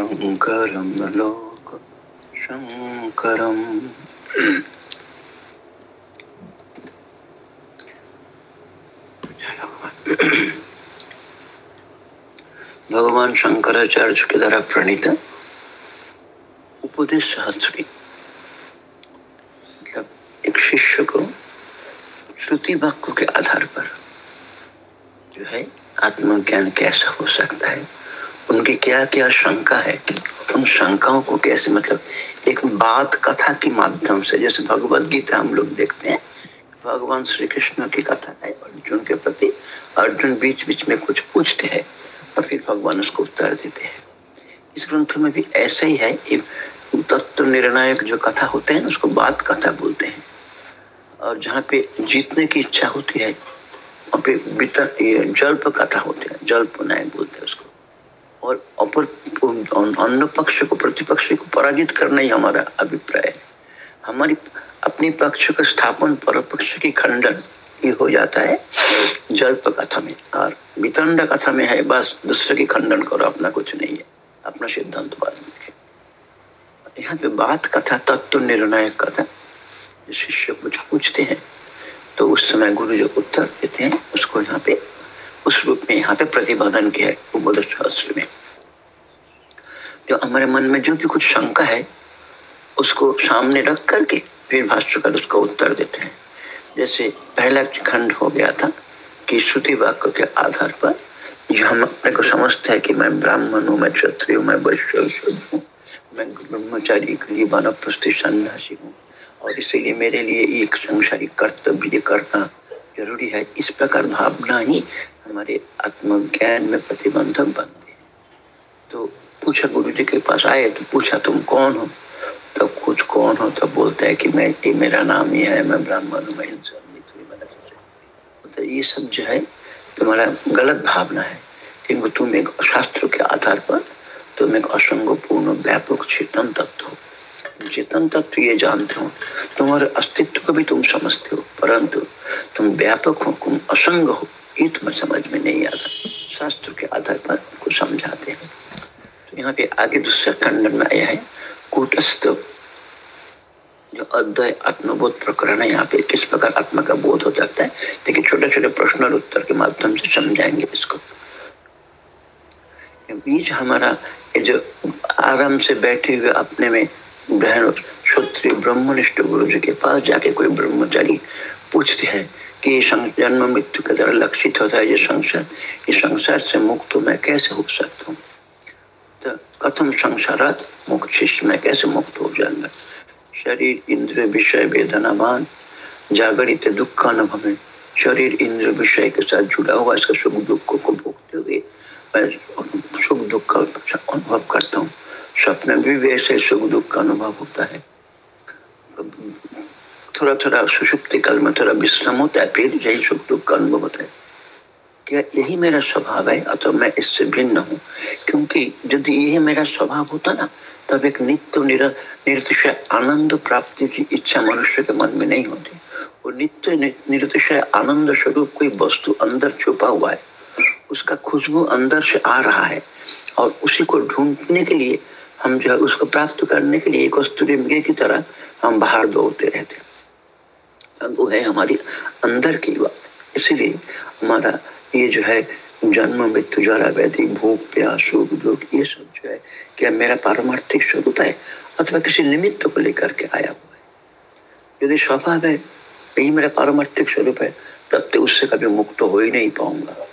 शङ्करं लोक शङ्करम् भगवान शंकराचार्य के द्वारा प्रणीत उपदेश सहस्त्री मतलब एक शिष्य को श्रुति वाक्य के आधार पर जो है आत्मज्ञान कैसा हो सकता है? उनकी क्या क्या शंका है? उन शंकाओं को कैसे मतलब एक बात कथा के माध्यम से, जैसे भगवत गीता हम लोग देखते हैं, भगवान श्री कृष्ण की कथा है, अर्जुन के प्रति अर्जुन बीच बीच में कुछ पूछते हैं और फिर भगवान उसको उत्तर देते हैं। इस ग्रंथ में भी ऐसा ही है तत्व निर्णायक जो कथा होते हैं उसको बात कथा बोलते हैं। और जहाँ पे जीतने की इच्छा होती है, वहाँ पे जल्प कथा होते हैं, जल्प नायक बोलते हैं उसको। और अपर अन्य पक्ष को, प्रतिपक्ष को पराजित करना ही हमारा अभिप्राय है। हमारी अपने पक्ष का स्थापन पर पक्ष की खंडन ये हो जाता है। जल्प कथा में और वितंड कथा में है, बस दूसरे की खंडन करो, अपना कुछ नहीं है। अपना सिद्धांत बाद में यहाँ पे बात कथा, तत्व निर्णायक कथा शिष्य कुछ पूछते हैं। तो उस समय गुरु जो उत्तर देते हैं, उसको यहाँ पे उस रूप में यहाँ पे प्रतिपादन किया है उपबोध शास्त्र में। जो हमारे मन में जो भी कुछ शंका है, उसको सामने रख करके फिर भाष्यकर उसका उत्तर देते हैं। जैसे पहला खंड हो गया था कि श्रुति वाक्य के आधार पर जो हम अपने को समझते हैं कि मैं ब्राह्मण हूँ, मैं क्षत्रिय हूँ, मैं वैश्य हूँ, मैं ब्रह्मचारी के लिए वानप्रस्थी सन्यासी हूँ और इसीलिए मेरे लिए एक संसारिक कर्तव्य करना ज़रूरी है। इस प्रकार भावना ही हमारे आत्मज्ञान में प्रतिबंधक बनती है। तो पूछा, गुरु जी के पास आए तो पूछा, तुम कौन हो? तब कुछ कौन हो तब बोलते हैं कि मैं ये मेरा नाम ही है, मैं ब्राह्मण हूँ, मैं तो ये सब जो है, तुम्हारा गलत भावना है। क्योंकि तुम एक शास्त्र के आधार पर तुम एक असंग पूर्ण व्यापक, चेतन तत्व हो। चेतन तत्व ये जानते हो, तुम्हारे अस्तित्व को भी तुम समझते हो, परंतु तुम व्यापक हो, तुम असंग हो, ये तुम्हें समझ में नहीं आता। शास्त्र के आधार पर कुछ समझाते हैं। तो यहाँ पे आगे दूसरा खंड में आया है, कूटस्थ। जो अद्वय आत्मबोध प्रकरण है, यहाँ पे किस प्रकार आत्मा का बोध हो सकता है? देखिए छोटे छोटे प्रश्न और उत्तर के माध्यम से समझाएँगे इसको। बीच हमारा ये जो आराम से बैठे हुए अपने में बहन क्षत्रिय ब्रह्मनिष्ठ गुरु जी के पास जाके कोई ब्रह्मचारी पूछते हैं कि जन्म मृत्यु के द्वारा लक्षित होता है, ये संसार इस संसार से मुक्त मैं, कैसे हो सकता हूँ? तो कथम संसारात मुक्त शिष्य मैं कैसे मुक्त हो जाऊँगा शरीर इंद्र विषय वेदनावान जागरित दुख का अनुभव है शरीर इंद्र विषय के साथ जुड़ा हुआ इसका सुख दुख को भोगते हुए मैं सुख दुख का अनुभव करता हूँ स्वप्न भी वैसे सुख दुख का अनुभव होता है थोड़ा थोड़ा सुषुप्ति काल में थोड़ा विश्रम होता है फिर यही सुख दुख का अनुभव होता है क्या यही मेरा स्वभाव है, अतः मैं इससे भिन्न हूँ। क्योंकि यदि यही मेरा स्वभाव होता ना, तब एक नित्य निरतिशय आनंद प्राप्ति की इच्छा मनुष्य के मन में नहीं होती। वो नित्य निरतिशय आनंद स्वरूप कोई वस्तु अंदर छुपा हुआ है, उसका खुशबू अंदर से आ रहा है, और उसी को ढूँढने के लिए हम जो है, उसको प्राप्त करने के लिए एक वस्तु की तरह हम बाहर दौड़ते रहते हैं। वो है हमारी अंदर की बात। इसीलिए हमारा ये जो है जन्म, मृत्यु जरा वैधि भूख, प्यास सुख दुख, ये सब जो है क्या मेरा पारमार्थिक स्वरूप है? अथवा किसी निमित्त को लेकर के आया हुआ है? यदि स्वभाव है, यही मेरा पारमार्थिक स्वरूप है, तब तो उससे कभी मुक्त हो ही नहीं पाऊँगा।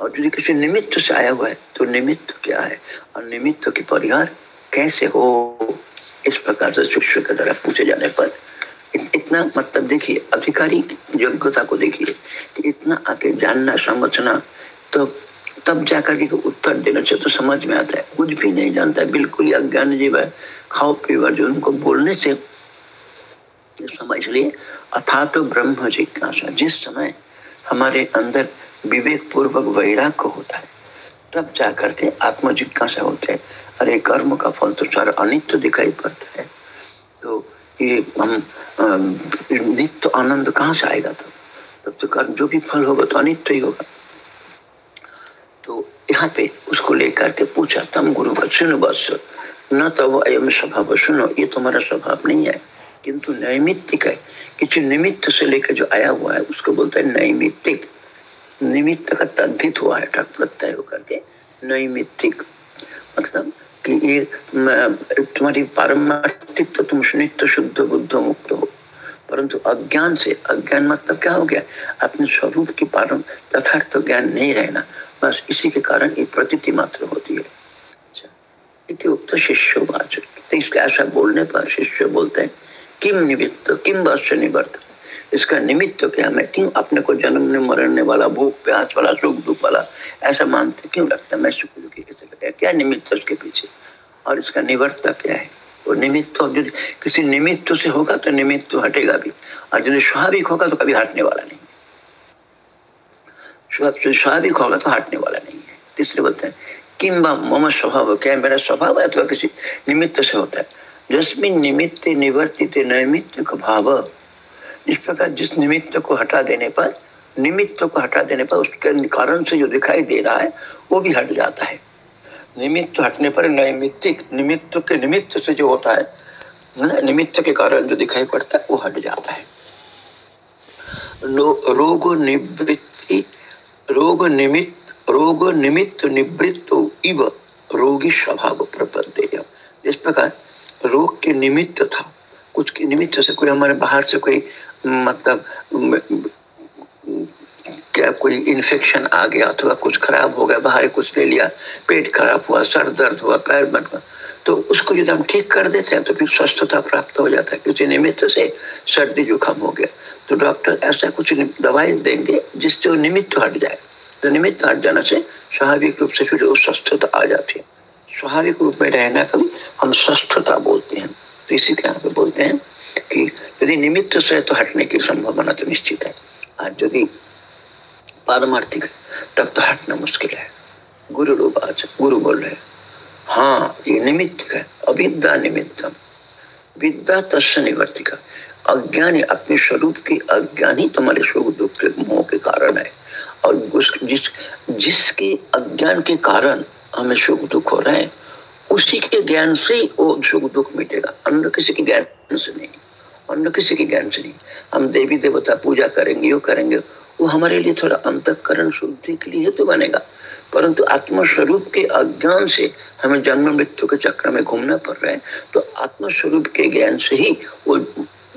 और यदि किसी निमित्त से आया हुआ है तो निमित्त क्या है? और निमित्त की परिहार कैसे हो? इस प्रकार से शिष्य के द्वारा पूछे जाने पर इतना मतलब देखिए, अधिकारी योग्यता को देखिए, इतना आके जानना, समझना तो तब जाकर के उत्तर देना चाहिए तो समझ में आता है। कुछ भी नहीं जानता, बिल्कुल अज्ञान जीव है, खाओ पीवा जो उनको बोलने से समझ लिए। अथा तो ब्रह्म जिज्ञासा जिस समय हमारे अंदर विवेक पूर्वक वैराग्य होता है, तब जाकर के आत्म जिज्ञासा होते हैं। अरे, कर्म का फल तो सारा अनित्य दिखाई पड़ता है। तो ये हम नित्य आनंद कहाँ से आएगा तो तब तो कर्म जो भी फल होगा तो अनित्य ही होगा। तो यहाँ पे उसको लेकर के पूछा, तम गुरु सुनो बस न तो अयम स्वभाव, सुनो, ये तुम्हारा स्वभाव नहीं है। किंतु नैमित्तिक है। किसी निमित्त से लेकर जो आया हुआ है, उसको बोलते हैं नैमित्तिक। निमित्त का तद्धित हुआ है, प्रत्यय होकर के नैमित्तिक। मतलब कि ये तुम्हारी पारमार्थिक तो तुम नित्य शुद्ध, बुद्ध मुक्त हो। परंतु अज्ञान से, अज्ञान मतलब क्या हो गया? अपने स्वरूप की पारम, यथार्थ ज्ञान नहीं रहना। बस इसी के कारण ये प्रतीति मात्र होती है। अच्छा उक्त शिष्य तो इसके ऐसा बोलने पर शिष्य बोलते हैं किम निमित्त किम वश्य निवर्त इसका निमित्त तो क्या? मैं क्यों अपने को जन्मने मरने वाला, भूख, प्यास वाला, सुख, दुख वाला ऐसा मानते? क्यों लगता मैं सुख दुखी कैसे लगता है क्या निमित्त उसके पीछे? और इसका निवर्त क्या है? वो निमित्त यदि किसी निमित्त से होगा तो निमित्त हटेगा भी। और यदि स्वाभाविक होगा तो कभी हटने वाला नहीं है। स्वाभाविक होगा तो हटने वाला नहीं है। तीसरे बोलते हैं किम मम स्वभाव, क्या मेरा स्वभाव है अथवा किसी निमित्त से होता है? जस्मिन निमित्त निवर्तित नैमित्त भाव। इस प्रकार जिस निमित्त को हटा देने पर, निमित्त को हटा देने पर उसके कारण से जो दिखाई दे रहा है, वो भी हट जाता है। निमित्त हटने पर नैमित्तिक, निमित्त के निमित्त से जो होता है निमित्त के कारण जो दिखाई पड़ता है, वो हट जाता है। रोग निवृत्ति, रोग निमित्त रोग निमित्त निवृत्त इव रोगी स्वभाव प्रपद्य। इस प्रकार रोग के निमित्त था। कुछ के निमित्त से कोई हमारे बाहर से कोई मतलब क्या कोई इन्फेक्शन आ गया, अथवा कुछ खराब हो गया, बाहर कुछ ले लिया, पेट खराब हुआ, सर दर्द हुआ, पैर बन गया तो उसको यदि हम ठीक कर देते हैं तो फिर स्वस्थता प्राप्त हो जाता है किसी निमित्त से सर्दी जुकाम हो गया। तो डॉक्टर ऐसा कुछ दवाई देंगे, जिससे वो निमित्त हट जाए। तो निमित्त हट जाने से स्वाभाविक रूप से फिर वो स्वस्थता आ जाती है। स्वाभाविक रूप में रहना कभी हम स्वस्थता बोलते हैं। तो इसी यहाँ पे बोलते हैं कि यदि निमित्त से तो हटने की संभावना तो निश्चित है। आज यदि पारमार्थिक, तब तो हटना मुश्किल है। गुरु रूप आज गुरु बोल रहे हाँ। ये निमित्त है, अविद्या निमित्तम। विद्या तस् निवर्तिका। अज्ञानी अपने स्वरूप की अज्ञान ही तुम्हारे सुख दुख के मोह के कारण है। और जिस, जिसके अज्ञान के कारण हमें सुख दुख हो रहा है, उसी के ज्ञान से ही वो सुख दुख मिटेगा। अन्य किसी के ज्ञान से नहीं। अन्य किसी के ज्ञान से नहीं। हम देवी देवता पूजा करेंगे, यो करेंगे, वो हमारे लिए थोड़ा अंतकरण शुद्धि के लिए तो बनेगा। परंतु आत्मस्वरूप के अज्ञान से हमें जन्म मृत्यु के चक्र में घूमना पड़ रहा है तो आत्मस्वरूप के ज्ञान से ही वो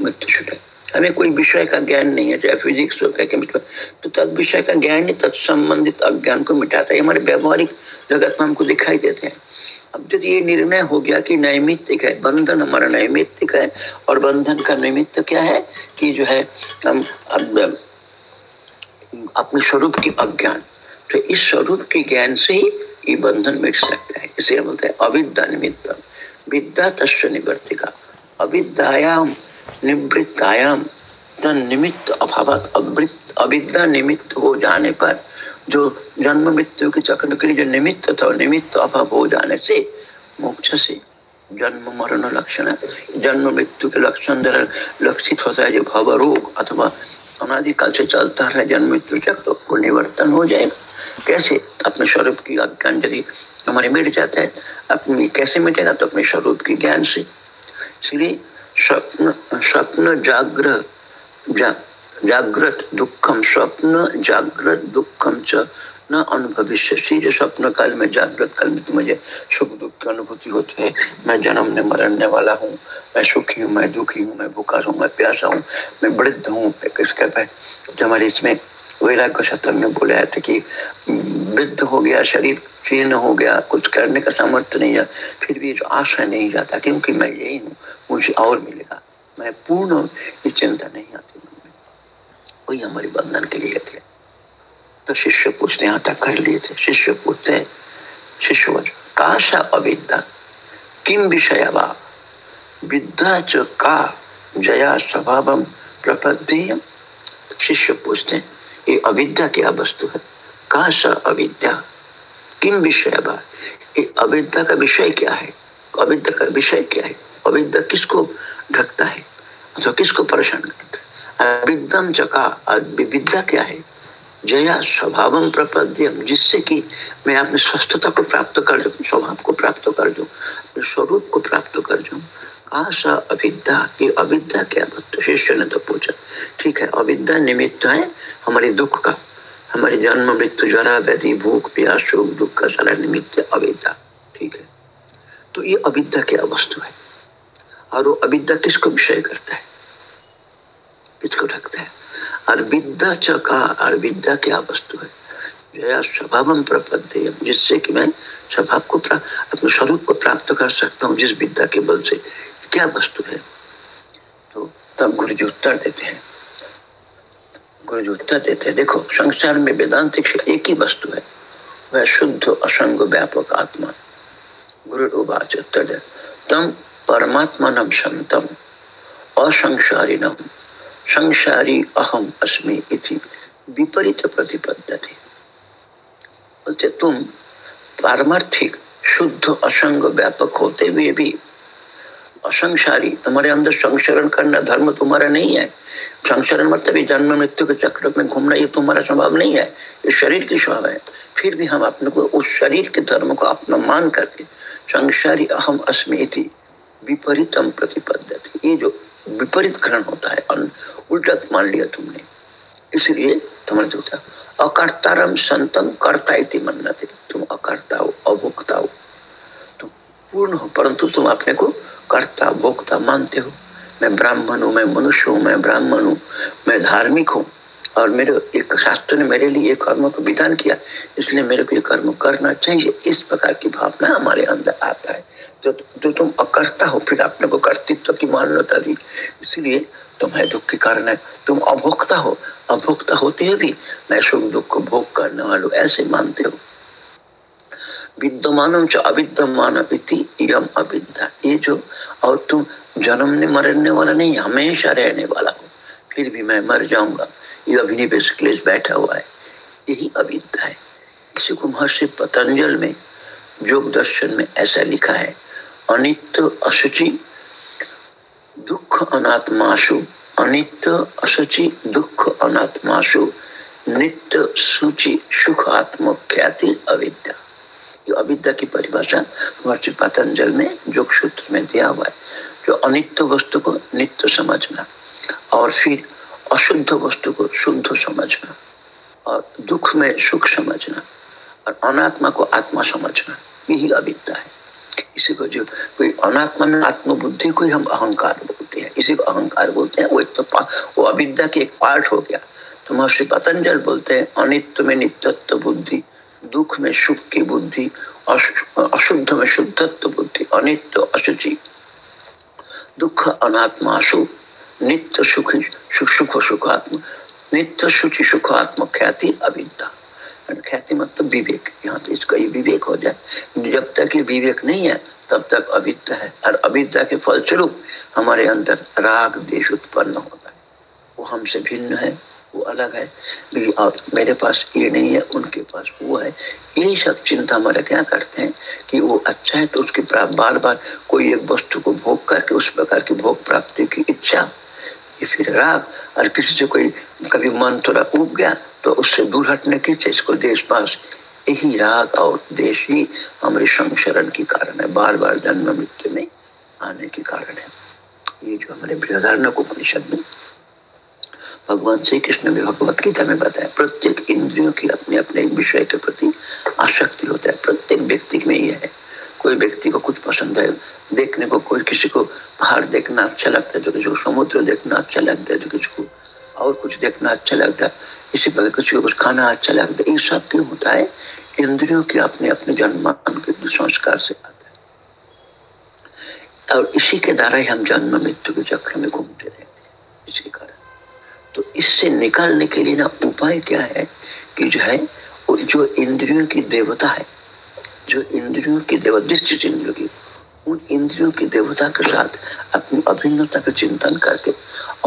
मृत्यु छुटे हमें कोई विषय का ज्ञान नहीं है, चाहे फिजिक्स हो क्या केमिकल तो तद विषय का ज्ञान ही तत्संबंधित अज्ञान को मिटाता है। हमारे व्यवहारिक जगत में हमको दिखाई देते हैं। अब जब ये निर्णय हो गया कि नैमित्तिक है, बंधन हमारा नैमित्तिक है, और बंधन का निमित्त क्या है कि जो है, हम अपने स्वरूप की अज्ञान। तो इस स्वरूप के ज्ञान से ही ये बंधन मिट सकता है। इसे बोलते हैं अविद्या निमित्त। विद्या तस्व निवर्तिका। अविद्यायाम, निवृत्तायाम तन निमित्त अभाव अवृत्त, अविद्या निमित्त हो जाने पर जो जन्म मृत्यु के चक्र के लिए जो निमित्त था निमित्त अभाव हो जाने से मोक्ष से जन्म मरण लक्षण जन्म मृत्यु के लक्षण द्वारा लक्षित होता है जो भव रोग अथवा अनादिकाल से चलता है जन्म मृत्यु चक्र को निवर्तन हो जाएगा। कैसे? अपने स्वरूप की अज्ञान यदि हमारे मिट जाता है। अपनी कैसे मिटेगा? तो अपने स्वरूप की ज्ञान से। इसलिए स्वप्न स्वप्न जाग्रह जा, जागृत दुखम स्वप्न जागृत दुखम च न अनुभविष्य। जो स्वप्न काल में जागृत काल में मुझे सुख दुख की अनुभूति होती है। मैं जन्मने, मरने वाला हूँ। मैं सुखी हूँ, मैं दुखी हूँ, मैं भूखा हूँ, मैं प्यासा हूँ, मैं वृद्ध हूँ। किसके पे हमारे इसमें वैराग्य सत्र में बोला था कि वृद्ध हो गया, शरीर क्षीर्ण हो गया, कुछ करने का सामर्थ्य नहीं है, फिर भी जो आशा नहीं जाता, क्योंकि मैं यही हूँ, मुझे और मिलेगा। मैं पूर्ण ये चिंता नहीं आती। वही हमारे बंधन के लिए थे। तो शिष्य पूछते यहाँ तक कर लिए थे। शिष्य पूछते शिष्य काशा अविद्या किम विषय विद्या च का जया स्वभाव प्रपद्येय? शिष्य पूछते ये अविद्या क्या वस्तु है? का सा अविद्या किम विषय ये अविद्या का विषय क्या है? अविद्या का विषय क्या है? अविद्या किसको ढकता है? अथवा किसको परेशान करता है? अविद्यम चका विद्या क्या है? जया स्वभाव प्रपद्यम जिससे कि मैं अपनी स्वस्थता को प्राप्त कर दूँ स्वभाव को प्राप्त कर दूँ स्वरूप को प्राप्त कर दूँ आशा अविद्या, ये अविद्या क्या तो शिष्य ने तो पूछा। ठीक है, अविद्या निमित्त है हमारे दुख का। हमारे जन्म, मृत्यु जरा व्याधि, भूख, प्यास शोक दुख का सारा निमित्त अविद्या। ठीक है। तो ये अविद्या क्या वस्तु है। और वो अविद्या किसको विषय करता है? किसको रखता है। और विद्या चका और विद्या क्या वस्तु है? जिससे कि मैं स्वभाव को अपने स्वरूप को प्राप्त कर सकता हूँ, जिस विद्या के बल से। क्या वस्तु है? तो तब गुरु जी उत्तर देते हैं। गुरु जी उत्तर देते हैं, देखो, संसार में वेदांत एक ही वस्तु है। वह शुद्ध, असंग, व्यापक आत्मा। गुरु उवाच उत्तर तम परमात्मा नम संतम असंसारिणम संसारी अहम अस्मि इति विपरीत प्रतिपद्धति बोलते, तुम पारमार्थिक, शुद्ध, असंग, व्यापक होते हुए भी असंसारी, तुम्हारे अंदर संशरण करना धर्म तुम्हारा नहीं है। संशरण मतलब जन्म, मृत्यु के चक्र में घूमना ये तुम्हारा स्वभाव नहीं है, ये शरीर की स्वभाव है। फिर भी हम अपने को, उस शरीर के धर्म को अपना मान करके संसारी अहम अस्मि विपरीतम प्रतिपद्धति ये जो विपरीत ग्रहण होता है। उल्टा मान लिया तुमने। इसलिए तुम्हारे दूसरा अकर्तारम संतम कर्ता इति मनना थे तुम अकर्ता हो, अभोक्ता हो। तुम पूर्ण हो, परंतु तुम अपने को कर्ता, भोक्ता मानते हो। मैं ब्राह्मण हूँ, मैं मनुष्य हूँ, मैं ब्राह्मण हूँ, मैं धार्मिक हूँ। और मेरे एक शास्त्र ने मेरे लिए कर्म को विधान किया। इसलिए मेरे को ये कर्म करना चाहिए। इस प्रकार की भावना हमारे अंदर आता है। तो, तो तुम अकर्ता हो फिर अपने को कर्तित्व की मान्यता दी। इसलिए तुम्हें दुख के कारण है। तुम अभोक्ता हो। अभोक्ता होते हुए भी। मैं सुख दुख को भोग करने वालों ऐसे मानते हो। विद्यमान अविद्यमान अविद्या। ये जो और तुम जन्मने मरने वाला नहीं हमेशा रहने वाला हो। फिर भी मैं मर जाऊँगा। ये अभिनिवेश क्लेश बैठा हुआ है। यही अविद्या है। इसी को महर्षि पतंजल में योग दर्शन में ऐसा लिखा है अनित्य अशुचि दुख अनात्माशु अनित्य अशुचि दुख अनात्माशु नित्य सूचि, सुख आत्म ख्याति, अविद्या। अविद्या की परिभाषा महर्षि पतंजल ने योग सूत्र में दिया हुआ है, जो अनित्य वस्तु को नित्य समझना और फिर अशुद्ध वस्तु को शुद्ध समझना और दुख में सुख समझना और अनात्मा को आत्मा समझना, यही अविद्या है। इसी को जो कोई अनात्मा में आत्मबुद्धि को हम अहंकार बोलते हैं, इसी को अहंकार बोलते हैं वो एक तो वो अविद्या की एक पार्ट हो गया। तो महर्षि पतंजल बोलते हैं, अनित्य में नित्यत्व बुद्धि, दुख में सुख की बुद्धि अशुद्ध में शुद्धत्व बुद्धि, अनित्य अशुचि, दुख अनात्मा अशुभ नित्य सुख सुख सुखात्म, नित्य शुचि सुखात्म ख्याति अविद्या। ख्याति मतलब विवेक, यहाँ तो इसका ये विवेक हो जाए। जब तक ये विवेक नहीं है, तब तक अविद्या है। और अविद्या के फलस्वरूप हमारे अंदर राग देश उत्पन्न होता है। वो हमसे भिन्न है, वो अलग है। और मेरे पास ये नहीं है, उनके पास वो है। यही सब चिंता हमारे क्या करते हैं कि वो अच्छा है तो उसकी बार बार कोई एक वस्तु को भोग करके, उस प्रकार की भोग प्राप्ति की इच्छा फिर राग, और किसी से कोई कभी मन थोड़ा उब गया तो उससे दूर हटने की इच्छा इसको देश पास, यही राग और देश ही हमारे संशरण की कारण है। बार बार जन्म मृत्यु में आने के कारण है। ये जो हमारे बृहदारण उपनिषद में भगवान श्री कृष्ण भी भगवत गीता में बताया, प्रत्येक इंद्रियों की अपने अपने विषय के प्रति आसक्ति होता है। प्रत्येक व्यक्ति में यह है। कोई व्यक्ति को कुछ पसंद है, देखने को, कोई किसी को पहाड़ देखना अच्छा लगता है तो किसी को समुद्र देखना अच्छा लगता है तो किसी को और कुछ देखना अच्छा लगता है। इसी प्रकार किसी को कुछ खाना अच्छा लगता है। ये सब क्यों होता है इंद्रियों के अपने अपने जन्मान के संस्कार से आता है। और इसी के द्वारा ही हम जन्म मृत्यु के चक्र में घूमते रहते हैं। इसी कारण। तो इससे निकालने के लिए ना उपाय क्या है कि जो है जो इंद्रियों की देवता है जो इंद्रियों के देवता दृष्टि इंद्रियों की उन इंद्रियों की देवता के साथ अपनी अभिन्नता का चिंतन करके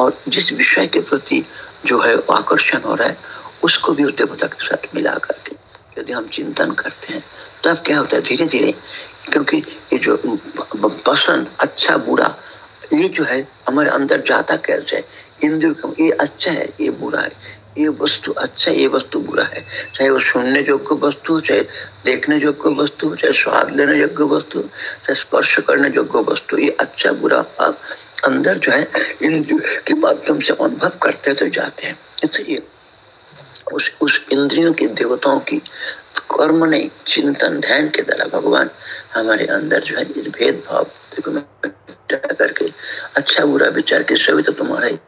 और जिस विषय के प्रति जो है आकर्षण हो रहा है, उसको भी उस देवता के साथ मिला करके यदि हम चिंतन करते हैं, तब क्या होता है? धीरे धीरे क्योंकि ये जो पसंद अच्छा बुरा, ये जो है, हमारे अंदर जाता कैसे इंद्र ये अच्छा है, ये बुरा है ये वस्तु अच्छा ये वस्तु बुरा है। चाहे वो सुनने योग्य वस्तु हो, चाहे देखने योग्य वस्तु हो, चाहे स्वाद लेने योग्य वस्तु चाहे स्पर्श करने योग्य वस्तु ये अच्छा बुरा आप अंदर जो है इंद्रियों के माध्यम से अनुभव करते तो जाते हैं। इसलिए उस उस इंद्रियों के देवताओं की कर्म नहीं, चिंतन, ध्यान के द्वारा भगवान हमारे अंदर जो है भेदभाव करके अच्छा बुरा विचार के सभी तो तुम्हारा ही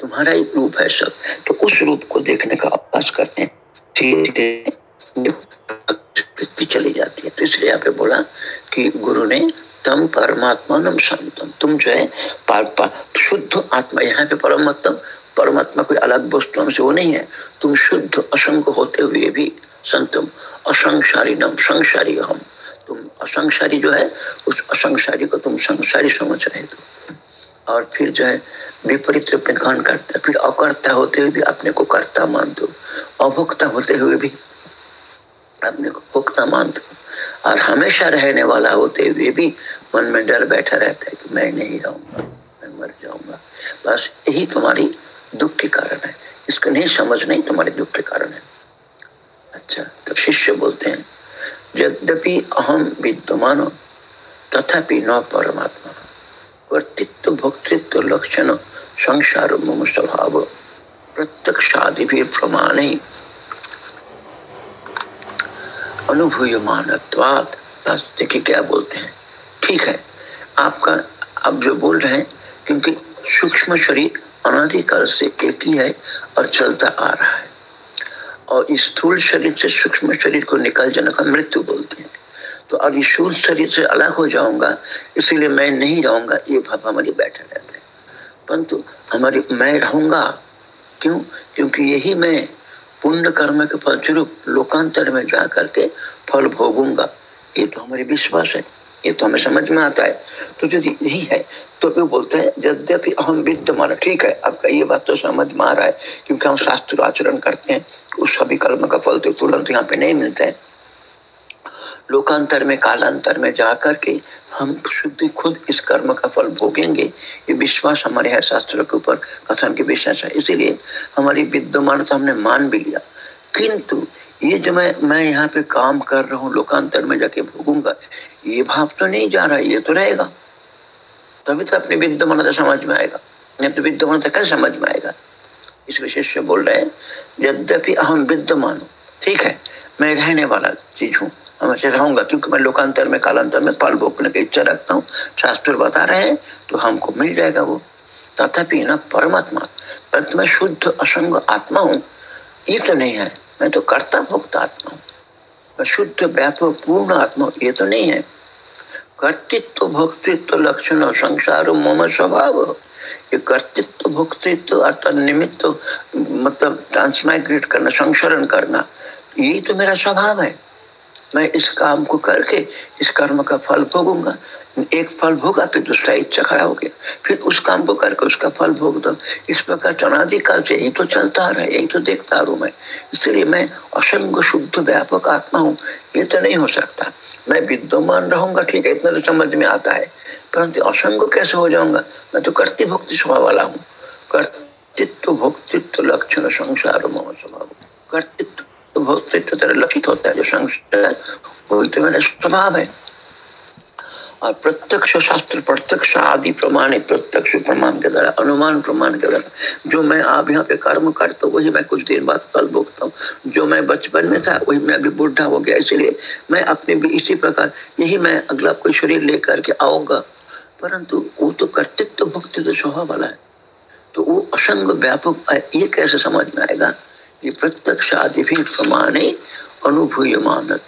तुम्हारा ही रूप है सब तो उस रूप को देखने का अभ्यास करते हैं। चली जाती है। तो इसलिए यहाँ पे बोला कि गुरु ने तम परमात्मा नम संतम तुम जो है पार, पार, शुद्ध आत्मा। यहाँ पे परमात्मा परमात्मा कोई अलग वस्तु से वो नहीं है। तुम शुद्ध असंग होते हुए भी संतम। असंसारी नम संसारी हम तुम असंसारी जो है उस असंसारी को तुम संसारी समझ रहे हो। और फिर जो है विपरीत रूप में ग्रहण करता फिर अकर्ता होते हुए भी अपने को कर्ता मान दो अभोक्ता होते हुए भी अपने को भोक्ता मान दो और हमेशा रहने वाला होते हुए भी मन में डर बैठा रहता है कि मैं नहीं रहूँगा, मैं मर जाऊँगा। बस यही तुम्हारी दुख के कारण है। इसको नहीं समझ, नहीं तुम्हारे दुख के कारण है। अच्छा तो शिष्य बोलते हैं, यद्यपि अहम विद्यमान तथापि न परमात्मा कर्तृत्व भोक्तृत्व, लक्षण, संसार, मम स्वभाव। प्रत्यक्षादि भी प्रमाण। अनुभूय देखिए क्या बोलते हैं? ठीक है, आपका, आप जो बोल रहे हैं, क्योंकि सूक्ष्म शरीर अनादिकाल से एक ही है और चलता आ रहा है। और इस स्थूल शरीर से सूक्ष्म शरीर को निकल जाने का मृत्यु बोलते हैं। तो इस स्थूल शरीर से अलग हो जाऊँगा, इसीलिए मैं नहीं रहूँगा ये भाव हमारी बैठा रहता है। परंतु हमारी मैं रहूँगा? क्यों? क्योंकि यही मैं पुण्य कर्म के फलस्वरूप लोकांतर में जा करके फल भोगूँगा। ये तो हमारे विश्वास है। ये तो हमें समझ में आता है। तो यदि यही है तो फिर बोलते हैं, यद्यपि हम विद्यमान ठीक है, आपका ये बात तो समझ में आ रहा है, क्योंकि हम शास्त्र आचरण करते हैं, उस सभी कर्म का फल तो तुरंत यहाँ पे नहीं मिलता है। लोकांतर में, कालांतर में जाकर के हम शुद्ध खुद इस कर्म का फल भोगेंगे। ये विश्वास हमारे है शास्त्रों के ऊपर, कथन के विश्वास है इसीलिए हमारी विद्यमानता हमने मान भी लिया। किंतु ये जो मैं मैं यहाँ पे काम कर रहा हूँ, लोकांतर में जाके भोगूँगा, ये भाव तो नहीं जा रहा, ये तो रहेगा। तभी तो अपनी विद्यमानता समझ में आएगा। नहीं तो विद्यमानता कैसे समझ में आएगा? इस विशेष बोल रहे हैं, यद्यपि अहम विद्यमान ठीक है, मैं रहने वाला चीज़ हूँ। हमेशा रहूँगा क्योंकि मैं लोकांतर में, कालांतर में फल भोगने की इच्छा रखता हूँ, शास्त्र बता रहे हैं तो हमको मिल जाएगा वो। तथापि न, परमात्मा परंतु मैं शुद्ध असंग आत्मा हूँ, ये तो नहीं है। मैं तो कर्ता भुक्त आत्मा हूँ। शुद्ध, व्यापक, पूर्ण आत्मा ये तो नहीं है। कर्तृत्व, भोक्तृत्व, लक्षण, संसार, मम स्वभाव। ये कर्तृत्व, भोक्तृत्व, अर्थात निमित्त मतलब ट्रांसमाइग्रेट करना, संसरण करना यही तो मेरा स्वभाव है। मैं इस काम को करके, इस कर्म का फल भोगूँगा। एक फल भोगा, फिर दूसरा इच्छा खड़ा हो गया। फिर उस काम को करके उसका फल भोग दो। इस प्रकार चनादिकाल से यही तो चलता आ रहा है यही तो देखता आ रू मैं। इसलिए मैं असंग, शुद्ध, व्यापक आत्मा हूँ। ये तो नहीं हो सकता। मैं विद्यमान रहूँगा, ठीक है, इतना तो समझ में आता है। परंतु असंग कैसे हो जाऊँगा? मैं तो कर्ति भक्ति स्वभाव वाला हूँ। कर्तित्व, भोक्तित्व, लक्षण, संसार मम स्वभाव। कर्तृत्व, भोक्तित्व लक्षित होता है जो तो है और प्रत्यक्ष शास्त्र, प्रत्यक्ष आदि प्रमाण, प्रत्यक्ष प्रमाण के द्वारा, अनुमान प्रमाण के द्वारा, जो मैं आप यहाँ पे कर्म करता हूँ, वही मैं कुछ देर बाद फल भोगता हूँ। जो मैं बचपन में था, वही मैं अभी बुढ़ा हो गया, इसलिए मैं अपने भी इसी प्रकार, यही मैं अगला कोई शरीर लेकर के आऊँगा। परंतु वो तो कर्तृत्व भक्ति के स्वभाव वाला है। तो वो असंग, व्यापक, ये कैसे समझ में आएगा ये प्रत्यक्ष आदि भी प्रमाण अनुभूय मान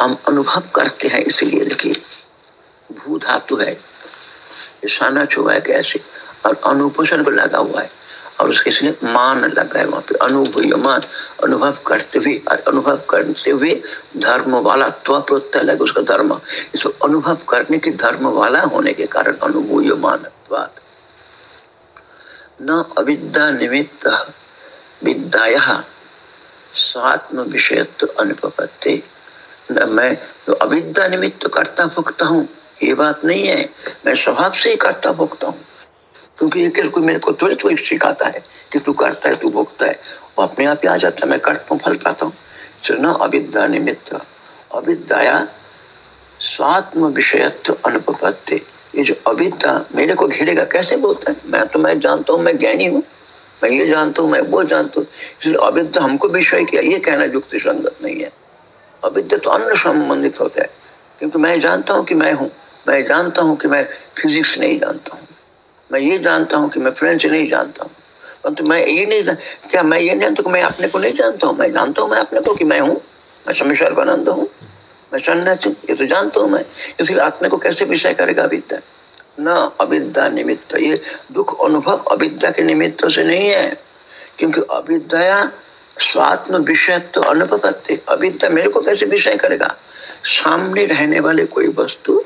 हम अनुभव करते हैं इसलिए देखिए, भू धातु है साना छुआ है कैसे? और अनुपोषण को लगा हुआ है, और उसके इसलिए मान लगा है वहाँ पे अनुभूय मान अनुभव करते हुए, और अनुभव करते हुए धर्म वाला त्व प्रत्यय लगे उसका धर्म। इसको अनुभव करने के धर्म वाला होने के कारण अनुभूय मान न अविद्या निमित्त विद्या स्वात्म विषयत्व अनुपत्ति मैं तो अविद्या निमित्त करता भुगता हूँ। ये बात नहीं है। मैं स्वभाव से ही करता भुगता हूँ। क्योंकि कोई मेरे को तुरंत वही सिखाता है कि तू करता है, तू भुगता है। वो अपने आप ही आ जाता है। मैं करता हूँ, फल पाता हूँ। न अविद्या निमित्त। अविद्या स्वात्म विषयत्व अनुपत्ति ये जो अविद्या मेरे को घेरेगा, कैसे बोलता है? मैं तो मैं जानता हूँ, मैं ज्ञानी हूँ। मैं ये जानता हूँ, मैं वो जानता हूँ। इसलिए अविद्या हमको विषय किया, ये कहना युक्ति संगत नहीं है। अविद्या तो अन्य संबंधित होता है। क्योंकि मैं जानता हूँ कि मैं हूँ। मैं जानता हूँ कि मैं फिजिक्स नहीं जानता हूँ। मैं ये जानता हूँ कि मैं फ्रेंच नहीं जानता हूँ। परंतु मैं ये नहीं क्या मैं ये नहीं जानता मैं अपने को नहीं जानता हूँ? मैं जानता हूँ मैं अपने को कि मैं हूँ। मैं समीश्वर बनाता हूँ। मैं सन्यासी ये तो जानता हूँ मैं। इसलिए आत्मा को कैसे विषय करेगा अविद्या? न अविद्या निमित्त। ये दुख अनुभव अविद्या के निमित्त से नहीं है, क्योंकि अविद्या स्वात्म विषय तो अनुपत्ति अविद्या मेरे को कैसे विषय करेगा? सामने रहने वाले कोई वस्तु,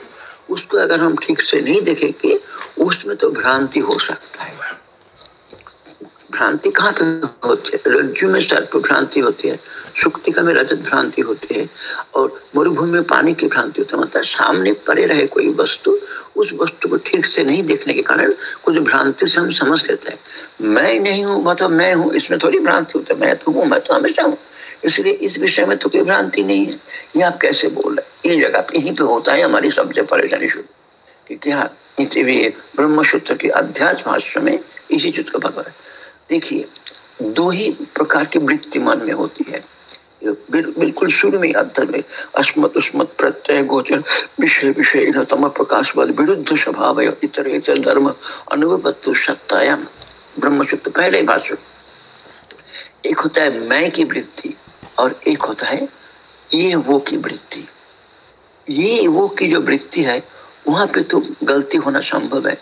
उसको अगर हम ठीक से नहीं देखेंगे, उसमें तो भ्रांति हो सकता है। भ्रांति कहाँ पे होती है? रज्जु में सर्प भ्रांति होती है सुक्तिका में रजत भ्रांति होती है, और मरुभूमि में पानी की भ्रांति होती है। मतलब सामने पड़े रहे कोई वस्तु, उस वस्तु को ठीक से नहीं देखने के कारण कुछ भ्रांति से हम समझ लेते हैं। मैं नहीं हूँ मतलब मैं हूँ, इसमें थोड़ी भ्रांति होती है। मैं तो हूँ, मैं तो हमेशा हूँ। इसलिए इस विषय में तो कोई भ्रांति नहीं है। ये आप कैसे बोल रहे ये जगह पे यहीं पे होता है हमारी सबसे परेशानी शुरू। क्योंकि हाँ ब्रह्म सूत्र के अध्यात्म भाष्य में इसी चीज़ का भगवान देखिए, दो ही प्रकार की वृत्ति मन में होती है। बिल्कुल शुरू में अंतर में, अस्मत, उस्मत, प्रत्यय, गोचर, विषय विषय तम प्रकाश वाले विरुद्ध स्वभाव, इतर इतर, धर्म, अनुभवत्व, सत्तायाम ब्रह्मचुत्र पहले भाषण एक होता है मैं की वृत्ति और एक होता है ये वो की वृत्ति। ये वो की जो वृत्ति है, वहाँ पे तो गलती होना संभव है।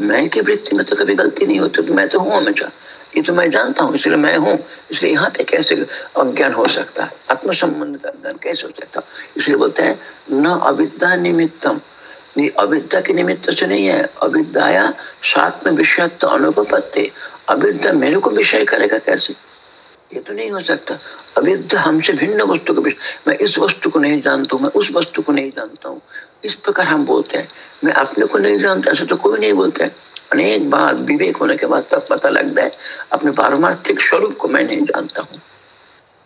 मैं की वृत्ति में तो कभी गलती नहीं होती तो मैं तो हूँ हमेशा। ये तो मैं जानता हूँ, इसलिए मैं हूँ। इसलिए यहाँ पे कैसे अज्ञान हो सकता है? आत्म अज्ञान कैसे हो सकता इसलिए बोलते हैं, न अविद्या निमित्तम। अविद्या के निमित्त से नहीं है। अविद्या सात्म विषय अनुपत्ति अविद्या मेरे को विषय करेगा कैसे? ये तो नहीं हो सकता। अविद्या हमसे भिन्न वस्तु को मैं इस वस्तु को नहीं जानता हूँ, मैं उस वस्तु को नहीं जानता हूँ। इस प्रकार हम बोलते हैं, मैं अपने को नहीं जानता, ऐसा तो कोई नहीं बोलता है। अनेक बार विवेक होने के बाद तब पता लगता है, अपने पारमार्थिक स्वरूप को मैं नहीं जानता हूँ।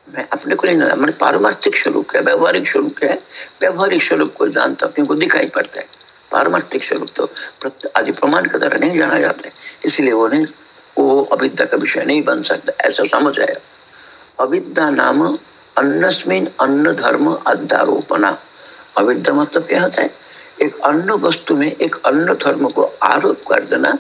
मैं अपने को नहीं जानता, मैंने पारमार्थिक स्वरूप क्या, व्यवहारिक स्वरूप क्या है? व्यवहारिक स्वरूप को जानता हूँ क्योंकि दिखाई पड़ता है। पारमार्थिक स्वरूप तो आदि प्रमाण के द्वारा नहीं जाना जाता इसलिए वो नहीं, वो अविद्या का विषय नहीं बन सकता, ऐसा समझ आया। अविद्या नाम अन्नस्मिन अन्न धर्म अध्यारोपणा। अविद्या मतलब क्या होता है? एक अन्य वस्तु में, एक अन्य धर्म को आरोप कर देना,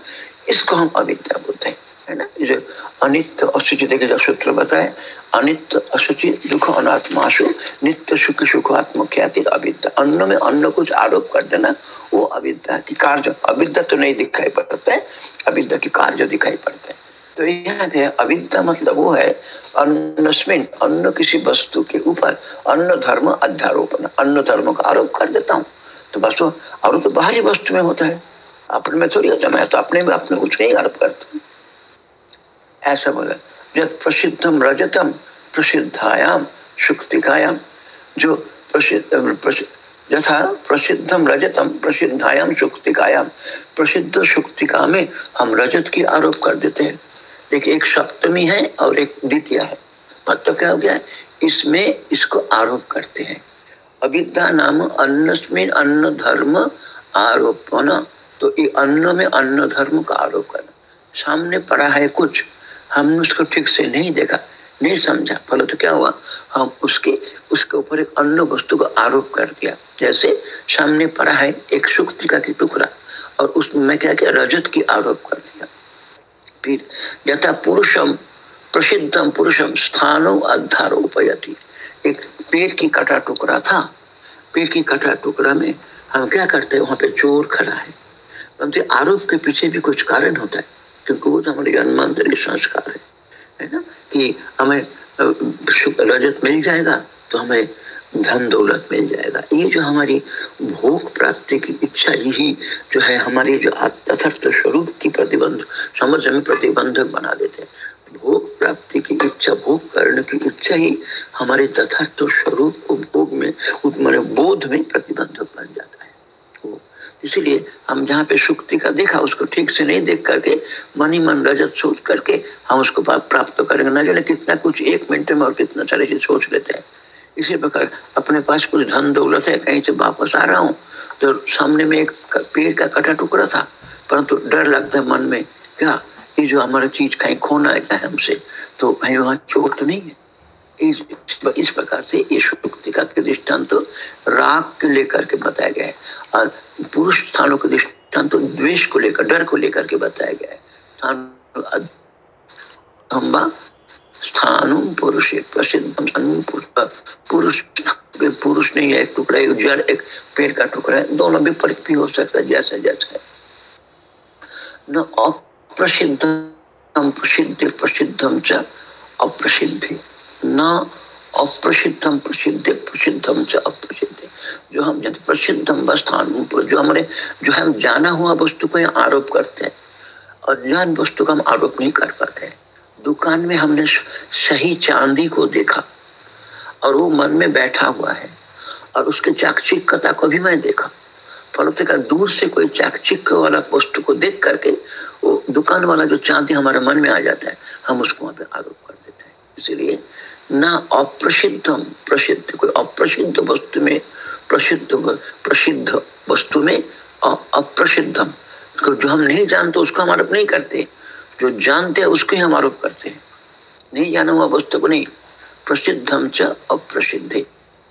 इसको हम अविद्या बोलते हैं, है ना? जो अनित्य अशुचि देखे जो सूत्र बताए, अनित्य अशुचि, दुख अनात्माशु नित्य सुख सुख आत्म ख्याति अविद्या। अन्न में अन्न कुछ आरोप कर देना, वो अविद्या की कार्य, अविद्या तो नहीं दिखाई पड़ता है, अविद्या की कार्य दिखाई पड़ता है। तो यहाँ पे अविद्या मतलब वो है अन्नस्मिन अन्न किसी वस्तु के ऊपर अन्न धर्म अध्यारोपण अन्न धर्म का आरोप कर देता हूँ। तो बस तो और तो बाहरी वस्तु में होता है। अपने में थोड़ी होता मैं तो अपने में अपने कुछ नहीं आरोप करता। ऐसा बोला जब प्रसिद्धम रजतम प्रसिद्धायाम शुक्तिकायाम जो प्रसिद्ध यथा प्रसिद्धम रजतम प्रसिद्धायाम शुक्तिकायाम प्रसिद्ध शुक्तिका में हम रजत की आरोप कर देते हैं। देखिए एक सप्तमी है और एक द्वितीय है। मतलब क्या हो गया? इसमें इसको आरोप करते हैं। अविद्या नाम अन्नस्मिन अन्न धर्म आरोपण। तो ये अन्न में अन्न धर्म का आरोप करना। सामने पड़ा है कुछ। हमने उसको ठीक से नहीं देखा, नहीं समझा। फल तो क्या हुआ? हम उसके उसके ऊपर एक अन्न वस्तु का आरोप कर दिया। जैसे सामने पड़ा है एक सुक्तिका की टुकड़ा और उसमें क्या किया? रजत की आरोप कर दिया। फिर यथा पुरुषम प्रसिद्धम पुरुषम स्थानो अध्यारोपयती एक पेड़ की कटा टुकड़ा था। पेड़ की कटा टुकड़ा में हम क्या करते हैं? वहाँ पे चोर खड़ा है। परंतु आरोप के पीछे भी कुछ कारण होता है, क्योंकि वो तो हमारे जन्मांतरिक संस्कार है। है ना? कि हमें रजत मिल जाएगा तो हमें धन दौलत मिल जाएगा। ये जो हमारी भोग प्राप्ति की इच्छा यही जो है, हमारी जो यथार्थ स्वरूप की प्रतिबंध, समझ में प्रतिबंधक बना देते हैं। भोग प्राप्ति की इच्छा, भोग करने की इच्छा ही हमारे तथार्थ स्वरूप को भोग में मैंने बोध में प्रतिबंधक बन जाता है। इसीलिए हम जहाँ पे शुक्ति का देखा, उसको ठीक से नहीं देख करके, मन मन रजत सोच करके हम उसको प्राप्त करेंगे। न जाने कितना कुछ एक मिनट में और कितना सारे चीज़ सोच लेते हैं। इसी प्रकार अपने पास कुछ धन दौलत है, कहीं से वापस आ रहा हूँ तो सामने में एक पेड़ का कटा टुकड़ा था, परंतु डर लगता है मन में, क्या ये जो हमारा चीज़ कहीं खोना है हमसे तो कहीं वहाँ चोट तो नहीं है। इस, इस प्रकार से ये का दृष्टांत तो राग के लेकर के बताया गया है और पुरुष स्थानों के दृष्टांत तो द्वेष को लेकर डर को लेकर के बताया गया है। स्थान पुरुष प्रसिद्ध पुरुष पुरुष नहीं है एक टुकड़ा एक जड़ एक पेड़ का टुकड़ा है दोनों भी भी हो सकता है जैसा जैसा है। न अप्रसिद्ध प्रसिद्ध प्रसिद्धम च अप्रसिद्धि। न अप्रसिद्धम प्रसिद्ध प्रसिद्धम च अप्रसिद्ध। जो हम जब प्रसिद्धम स्थान जो हमारे जो हम जाना हुआ वस्तु को आरोप करते हैं और ज्ञान वस्तु का हम आरोप नहीं कर पाते दुकान में हमने सही चांदी को देखा, और वो मन में बैठा हुआ है, और उसके चाकचिकता को भी मैं देखा। फलते का दूर से कोई चाकचिक वाला वस्तु को देख करके वो दुकान वाला जो चांदी हमारे मन में आ जाता है, हम उसको वहाँ पे आरोप कर देते हैं। इसीलिए ना अप्रसिद्धम प्रसिद्ध, कोई अप्रसिद्ध वस्तु में, प्रसिद्ध प्रसिद्ध वस्तु में अप्रसिद्धम जो हम नहीं जानते, उसको हम आरोप नहीं करते। जो जानते हैं, उसको ही हम आरोप करते हैं। नहीं जाना हुआ वस्तु को नहीं। प्रसिद्धम च अप्रसिद्धि।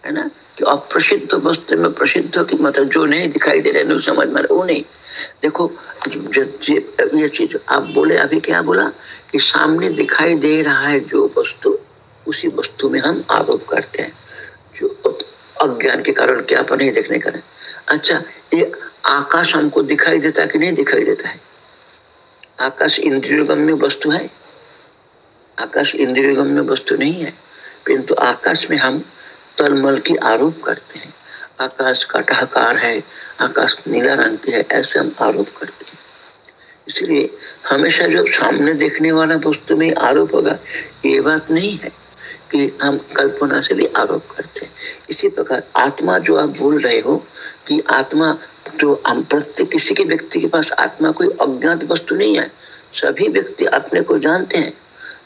है ना, कि अप्रसिद्ध वस्तु में प्रसिद्ध की मतलब जो नहीं दिखाई दे रहे समझ में वो नहीं। देखो ये चीज़ आप बोले, अभी क्या बोला? कि सामने दिखाई दे रहा है जो वस्तु, उसी वस्तु में हम आरोप करते हैं, जो अज्ञान के कारण क्या पर नहीं देखने का अच्छा ये आकाश हमको दिखाई देता कि नहीं दिखाई देता है? आकाश इंद्रियोगम्य वस्तु है? आकाश इंद्रियोगम्य वस्तु नहीं है परंतु आकाश में हम तलमल की आरोप करते हैं। आकाश कटाकार है, आकाश नीला रंग की है, ऐसे हम आरोप करते हैं। इसलिए हमेशा जो सामने देखने वाला वस्तु में आरोप होगा, ये बात नहीं है कि हम कल्पना से भी आरोप करते हैं। इसी प्रकार आत्मा जो आप बोल रहे हो कि आत्मा जो हम प्रत्येक किसी के व्यक्ति के पास आत्मा कोई अज्ञात वस्तु नहीं है, सभी व्यक्ति अपने को जानते हैं।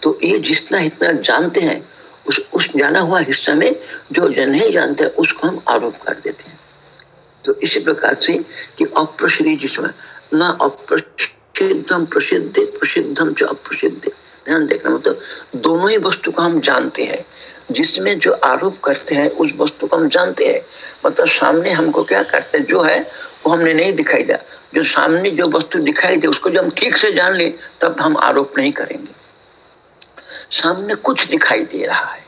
तो ये जितना इतना जानते हैं उस उस जाना हुआ हिस्सा में जो नहीं जानते उसको हम आरोप कर देते हैं। तो इसी प्रकार से कि अप्रसिद्धि जिसमें न अप्रसिद्धम प्रसिद्ध, प्रसिद्धम जो अप्रसिद्ध। ध्यान देखना मतलब दोनों ही वस्तु को हम जानते हैं। जिसमें जो आरोप करते हैं, उस वस्तु को हम जानते हैं। मतलब सामने हमको क्या करते हैं, जो है, वो हमने नहीं दिखाई दिया। जो सामने जो वस्तु दिखाई दे, उसको जब हम ठीक से जान ले, तब हम आरोप नहीं करेंगे। सामने कुछ दिखाई दे रहा है।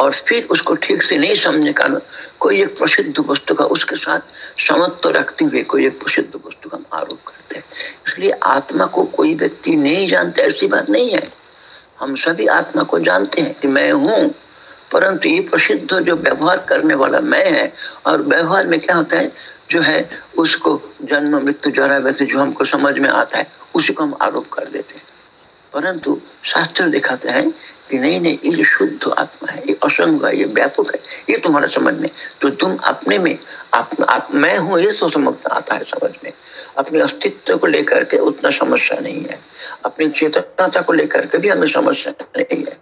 और फिर उसको ठीक से नहीं समझने का कोई एक प्रसिद्ध वस्तु का उसके साथ समत्व रखते हुए कोई एक प्रसिद्ध वस्तु का आरोप करते हैं। इसलिए आत्मा को कोई व्यक्ति नहीं जानते, ऐसी बात नहीं है। हम सभी आत्मा को जानते हैं कि मैं हूँ, परंतु ये प्रसिद्ध जो व्यवहार करने वाला मैं है, और व्यवहार में क्या होता है, जो है उसको जन्म, मृत्यु जरा वैसे जो हमको समझ में आता है, उसी को हम आरोप कर देते हैं। परंतु शास्त्र दिखाते हैं कि नहीं नहीं ये शुद्ध आत्मा है ये असंग है ये व्यापक है ये तुम्हारा समझ में तो तुम अपने में आप, आप मैं हूँ ये तो समझ आता है समझ में। अपने अस्तित्व को लेकर के उतना समस्या नहीं है। अपनी चेतनता को लेकर के भी हमें समस्या नहीं है।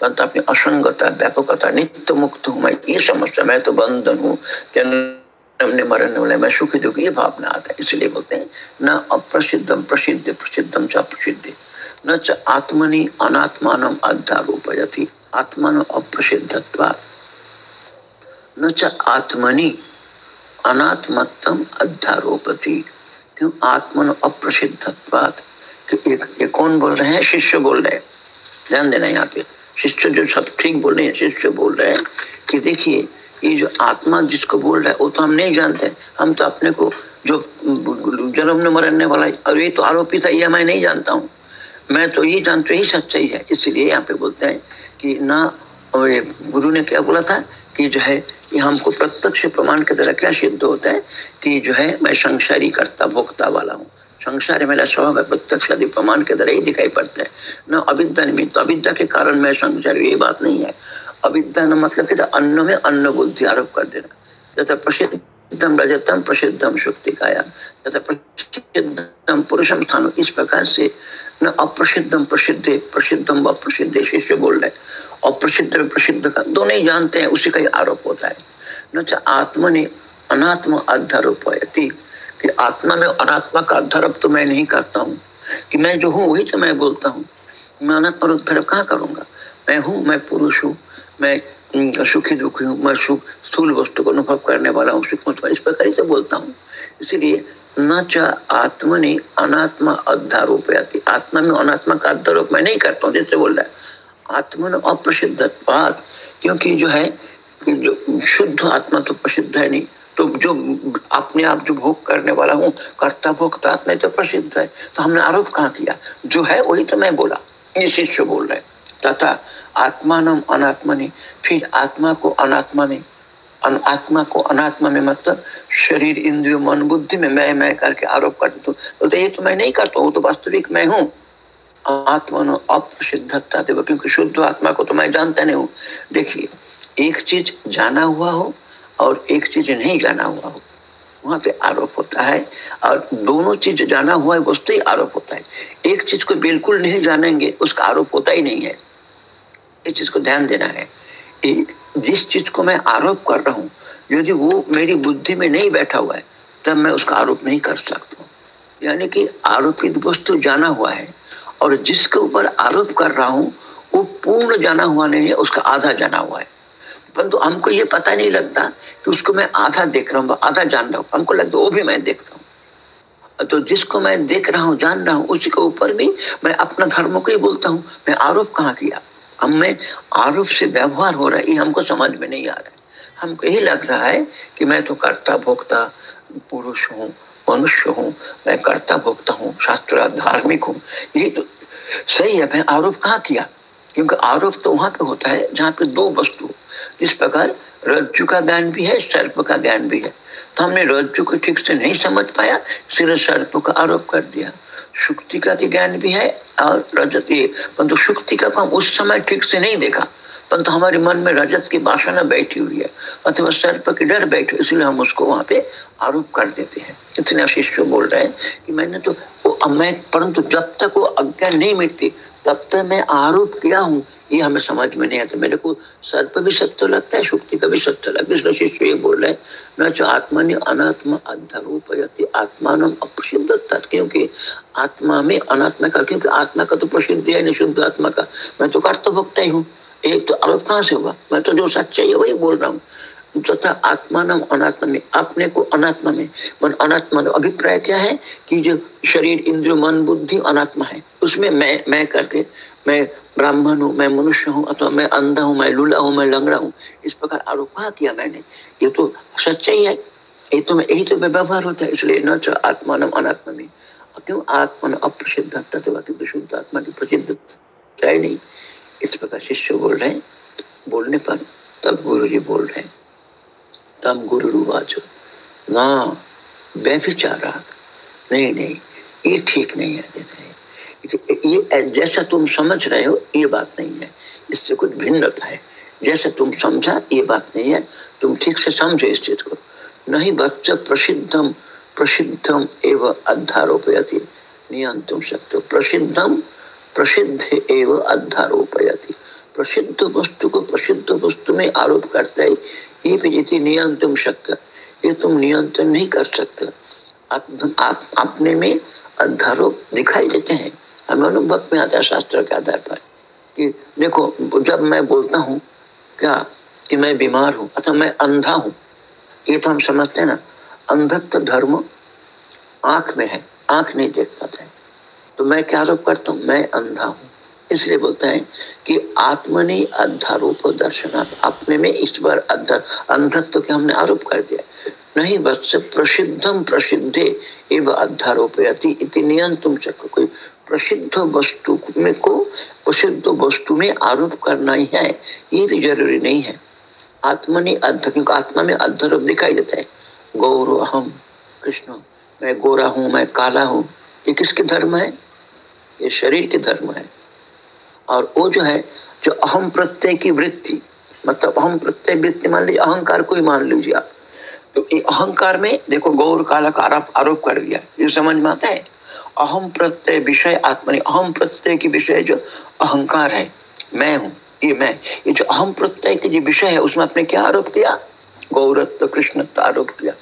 परंतु अपनी असंगता व्यापकता नित्य मुक्त हूँ मैं ये समस्या मैं तो बंधन हूँ जन्म मरने वाले मैं सुखी दुखी ये भावना आता है। इसलिए बोलते हैं न अप्रसिद्धम प्रसिद्ध प्रसिद्धम च प्रसिद्धि न च आत्मनि अनात्मान अध्यारोपयति। आत्मन अप्रसिद्धत्वा। न च आत्मनि अनात्मत्तम अध्यारोपति। क्यों आत्मन अप्रसिद्धत्वात? एक, एक कौन बोल रहे हैं? शिष्य बोल रहे हैं। ध्यान देना यहाँ पे। शिष्य जो सब ठीक बोल रहे हैं शिष्य बोल रहे हैं कि देखिए ये जो आत्मा जिसको बोल रहा है वो तो हम नहीं जानते। हम तो अपने को जो जन्म मरने वाला और ये तो आरोपी था ये मैं नहीं जानता हूँ। मैं तो ये जानते यही सच्चाई है। इसलिए यहाँ पे बोलते हैं कि ना, और गुरु ने क्या बोला था कि जो है ये हमको प्रत्यक्ष प्रमाण के द्वारा क्या सिद्ध होता है कि जो है, मैं संसारी करता, भोक्ता वाला हूँ। संसार मेरा स्वभाव है, प्रत्यक्ष आदि प्रमाण के द्वारा ही दिखाई पड़ता है। न अविद्या निमित्त, अविद्या के कारण मैं संसार ये बात नहीं है। अविद्या न मतलब कि अन्न में अन्न बुद्धि आरोप कर देना। जैसा प्रसिद्ध रजतम, प्रसिद्धम शुक्ति काया जैसे प्रसिद्धम पुरुषम स्थान इस प्रकार से न अप्रसिद्धम प्रसिद्ध, प्रसिद्धम व प्रसिद्ध शिष्य बोल रहे अप्रसिद्ध प्रसिद्ध का दोनों ही जानते हैं, उसी का ही आरोप होता है। न आत्मा ने अनात्म अध्यारोप कि आत्मा में अनात्मा का अध्यारोप तो मैं नहीं करता हूँ। कि मैं जो हूँ, वही तो मैं बोलता हूँ। मैं अनात्मा अध्यारोप कहाँ करूँगा? मैं हूँ, मैं पुरुष हूँ, मैं सुखी दुखी हूँ, मैं सुख स्थूल वस्तु को अनुभव करने वाला हूँ, सुख इस प्रकार ही तो बोलता हूँ। इसीलिए न च आत्मनि अनात्मा अध्यारोप आत्मा में अनात्मा का अध्यारोप मैं नहीं करता हूँ, जैसे बोल रहा है। आत्मन अप्रसिद्ध क्योंकि जो है, जो शुद्ध आत्मा तो प्रसिद्ध है नहीं। तो जो अपने आप जो भोग करने वाला हूँ, कर्ता भोक्ता आत्मा तो प्रसिद्ध है। तो हमने आरोप कहाँ किया? जो है, वही तो मैं बोला। ये शिष्य बोल रहे तथा आत्मान अनात्मनि, फिर आत्मा को अनात्मा में आत्मा को, अनात्मा में मतलब शरीर, इंद्रिय, मन, बुद्धि में मैं मैं करके आरोप करता हूँ। बोलते, ये तो मैं नहीं करता हूँ तो वास्तविक मैं हूँ। आत्मा अप्रसिद्धता देखो क्योंकि शुद्ध आत्मा को तो मैं जानता नहीं हूँ। देखिए, एक चीज़ जाना हुआ हो और एक चीज़ नहीं जाना हुआ हो, वहाँ पे आरोप होता है और दोनों चीज़ जाना हुआ है वस्तु ही आरोप होता है। एक चीज़ को बिल्कुल नहीं जानेंगे, उसका आरोप होता ही नहीं है। इस चीज़ को ध्यान देना है। जिस चीज़ को मैं आरोप कर रहा हूँ, यदि वो मेरी बुद्धि में नहीं बैठा हुआ है, तब मैं उसका आरोप नहीं कर सकता यानी कि आरोपित वस्तु जाना हुआ है, और जिसके ऊपर आरोप कर रहा हूँ, वो पूर्ण जाना हुआ नहीं है, उसका आधा जाना हुआ है। परंतु हमको ये पता नहीं लगता कि उसको मैं आधा देख रहा हूँ, आधा जान रहा हूँ। हमको लगता वो भी मैं देखता हूँ। तो जिसको मैं देख रहा हूँ, जान रहा हूँ, उसके ऊपर भी मैं अपना धर्म को ही बोलता हूँ। मैं आरोप कहाँ किया? हमें आरोप से व्यवहार हो रहा है, ये हमको समझ में नहीं आ रहा है। हमको यही लग रहा है कि मैं तो कर्ता भोक्ता पुरुष हूँ, मनुष्य हूँ, मैं कर्ता भोक्ता हूँ, शास्त्र धार्मिक हूँ। ये तो सही है, मैं आरोप कहाँ किया? क्योंकि आरोप तो वहाँ पे होता है, जहाँ पे दो वस्तु इस प्रकार रज्जु का ज्ञान भी है, सर्प का ज्ञान भी है। तो हमने रज्जु को ठीक से नहीं समझ पाया, सिर्फ़ सर्प का आरोप कर दिया। शुक्तिका भी ज्ञान भी है और रजत ये, परंतु शुक्ति का हम उस समय ठीक से नहीं देखा। परंतु हमारे मन में रजत की वासना बैठी हुई है अथवा सर्प की डर बैठे इसलिए हम उसको वहाँ पे आरोप कर देते हैं। इतने शिष्य बोल रहे हैं कि मैंने तो मैं, परंतु जब तक वो अज्ञान नहीं मिटती, तब तक मैं आरोप किया हूँ ये हमें समझ में नहीं आता। मेरे को सर्प भी सत्य लगता है, शुक्ति का भी सत्य लगता है। इसलिए शिष्य ये बोल रहे न जो आत्मा ने अनात्मा अध्यारोपयति आत्मान अप्रसिद्ध क्योंकि आत्मा में अनात्मा का, क्योंकि आत्मा का तो प्रसिद्ध है, नहीं शुद्ध आत्मा का। मैं तो कर्त भुगता ही हूँ। एक तो आरोप कहाँ से हुआ मैं तो जो सच्चाई है वही बोल रहा हूँ। तथा आत्मान अनात्मा में, अपने को अनात्मा में। मन अनात्मा अभिप्राय क्या है कि जो शरीर इंद्र मन, बुद्धि अनात्मा है, उसमें मैं मैं करके मैं ब्राह्मण हूँ, मैं मनुष्य हूँ, अथवा मैं अंधा हूँ, मैं लूला हूँ, मैं लंगड़ा हूँ, इस प्रकार आरोप कहा किया मैंने। ये तो सच्चाई है। ये तो यही तो व्यवहार होता है, इसलिए न तो आत्मान अनात्मा में। क्यों आत्मा अप्रसिद्ध क्योंकि शुद्ध आत्मा की प्रसिद्ध नहीं। इस प्रकार शिष्य बोल रहे हैं। बोलने पर तब गुरु जी बोल रहे हैं। तब गुरु रुवाचो ना व्यभिचारा नहीं नहीं, ये ठीक नहीं है। ये जैसा तुम समझ रहे हो, ये बात नहीं है। इससे कुछ भिन्नता है। जैसे तुम समझा, ये बात नहीं है। तुम ठीक से समझो इस चीज़ को। नहीं बच्चा प्रसिद्धम प्रसिद्धम एवं अध्यारोपयति। नियंत्रण सकते प्रसिद्धम, प्रसिद्ध एवं अध्यारोपयति। प्रसिद्ध वस्तु को प्रसिद्ध वस्तु में आरोप करता है। ये भी नियंत्रण शक्य ये तुम नियंत्रण नहीं कर सकते। अपने में अध्यारोप दिखाई देते हैं। हमें अनुभव में आता है शास्त्र के आधार पर कि देखो, जब मैं बोलता हूँ क्या कि मैं बीमार हूँ, अथवा मैं अंधा हूँ, ये तो हम समझते हैं ना, अंधत्व धर्म आँख में है, आँख नहीं देख पाता तो मैं क्या आरोप करता हूँ? मैं अंधा हूँ। इसलिए बोलते हैं कि आत्मनि अध्यारोप दर्शनाथ अपने में बार अंधत्व के हमने आरोप कर दिया। नहीं बस प्रसिद्धम प्रसिद्धे एवं अध्यारोपयति इति नियंत्रण चक्र। कोई प्रसिद्ध वस्तु में को प्रसिद्ध वस्तु में आरोप करना ही है। ये भी ज़रूरी नहीं है। आत्मा ने क्योंकि आत्मा में अध्यारोप दिखाई देता है। गौर अहम, कृष्ण, मैं गोरा हूँ, मैं काला हूँ, ये किसके धर्म है? ये शरीर के धर्म है। और वो जो है, जो अहम प्रत्यय की वृत्ति मतलब अहम प्रत्यय वृत्ति मान लीजिए, अहंकार को ही मान लीजिए आप। तो ये अहंकार में, देखो, गौर, काला का आरोप आरोप कर दिया। ये समझ में आता है? अहम प्रत्यय विषय आत्मा अहम प्रत्यय की विषय जो अहंकार है, मैं हूँ, ये मैं, ये जो अहम प्रत्यय के जो विषय है, उसमें आपने क्या आरोप किया? गौरत्व कृष्ण आरोप किया।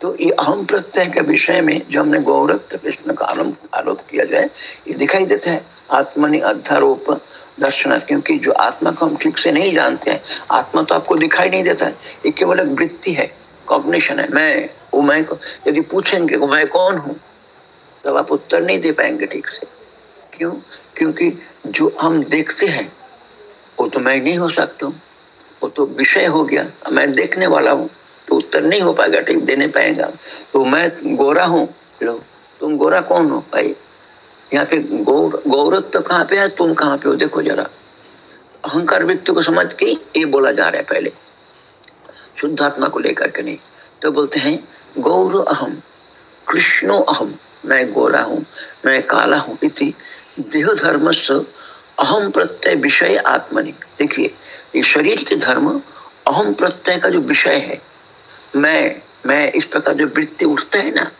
तो ये अहम प्रत्यय के विषय में जो हमने गौरत्व कृष्ण का आरोप किया जाए ये दिखाई देता है। आत्मनि अध्यारोप दर्शन क्योंकि जो आत्मा को हम ठीक से नहीं जानते हैं, आत्मा तो आपको दिखाई नहीं देता है, ये केवल एक वृत्ति है कॉग्निशन है। मैं वो मैं यदि पूछेंगे मैं कौन हूँ? तब आप उत्तर नहीं दे पाएँगे ठीक से। क्यों? क्योंकि जो हम देखते हैं, वो तो मैं नहीं हो सकता वो तो विषय हो गया, मैं देखने वाला हूँ तो उत्तर नहीं हो पाएगा, ठीक, देने पाएगा। तो मैं गोरा हूँ, लो, तुम गोरा कौन हो? भाई, यहाँ पे गौर, गौरव तो कहाँ पे है? तुम कहाँ पे हो? देखो जरा। अहंकार व्यक्ति को समझ के ये बोला जा रहा है पहले। शुद्धात्मा को लेकर के नहीं। तो बोलते हैं, गौर अहम, कृष्णो अहम। मैं गोरा हूँ, मैं काला हूँ। इति देह धर्म से अहम प्रत्यय विषय आत्मनि। देखिए, ये शरीर के धर्म अहम प्रत्यय का जो विषय है, मैं मैं इस प्रकार जो वृत्ति उठता है ना,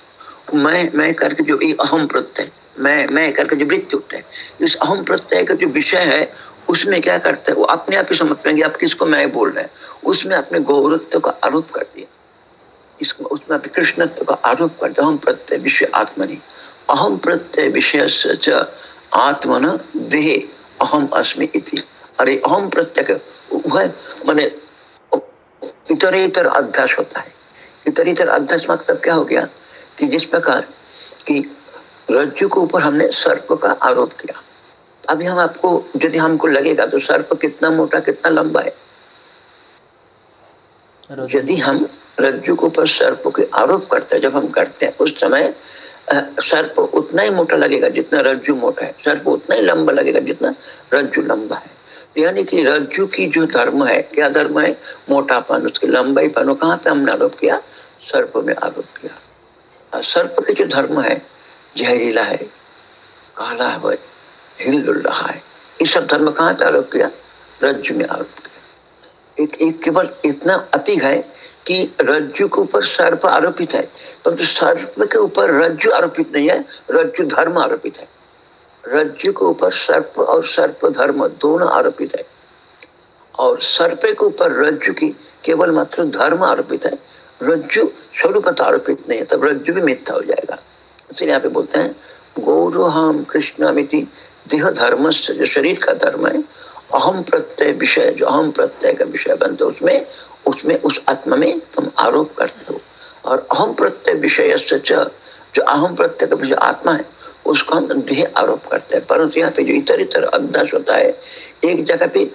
मैं मैं करके जो एक अहम प्रत्यय, मैं मैं करके जो वृत्ति उठता है, इस अहम प्रत्यय का जो विषय है, उसमें क्या करते हैं? वो अपने आप ही समझ पाएँगे आप किसको मैं बोल रहे हैं। उसमें अपने गौरत्व का आरोप कर दिया। इसको उसमें अपने कृष्णत्व का आरोप कर दिया अहम प्रत्यय विषय आत्मनि। अहम प्रत्यय विषय आत्मन देह अहम अस्मि इति। अरे अहम प्रत्यय वह माने इतर इतर अध्यास होता है। इतर इतर अध्यास मतलब क्या हो गया कि जिस प्रकार कि रज्जु के ऊपर हमने सर्प का आरोप किया। अभी हम आपको यदि हमको लगेगा तो सर्प कितना मोटा कितना लंबा है? यदि हम रज्जु के ऊपर सर्प के आरोप करते हैं, जब हम करते हैं, उस समय सर्प उतना ही मोटा लगेगा जितना रज्जु मोटा है। सर्प उतना ही लंबा लगेगा जितना रज्जु लंबा है। यानी कि रज्जु की जो धर्म है, क्या धर्म है? मोटापन, उसकी लंबाई पन कहाँ पे हमने आरोप किया? सर्प में आरोप किया। सर्प के जो धर्म है, जहरीला है, काला है हिल डुल रहा है, ये सब धर्म कहाँ पे आरोप किया? रज्जु में आरोप किया। एक एक केवल इतना अति है कि रज्जु के ऊपर सर्प आरोपित है, परंतु तो सर्प के ऊपर रज्जु आरोपित नहीं है, रज्जु धर्म आरोपित है। रज्जु के ऊपर सर्प और सर्प धर्म दोनों आरोपित है। और सर्प के ऊपर रज्जु की केवल मात्र धर्म आरोपित है, रज्जु स्वरूप आरोपित नहीं है, तब रज्जु भी मिथ्या हो जाएगा। इसलिए यहाँ पे बोलते हैं गौरहम कृष्णमिति देह धर्म जो शरीर का धर्म है अहम प्रत्यय विषय, जो अहम प्रत्यय का विषय बनते उसमें उसमें, उस आत्मा में तुम आरोप करते हो। और अहम प्रत्यय विषय जो अहम प्रत्यय का विषय आत्मा है, उसको हम देह आरोप करते हैं। परंतु यहाँ पे जो इतर इतर अध्यास होता है, एक जगह पे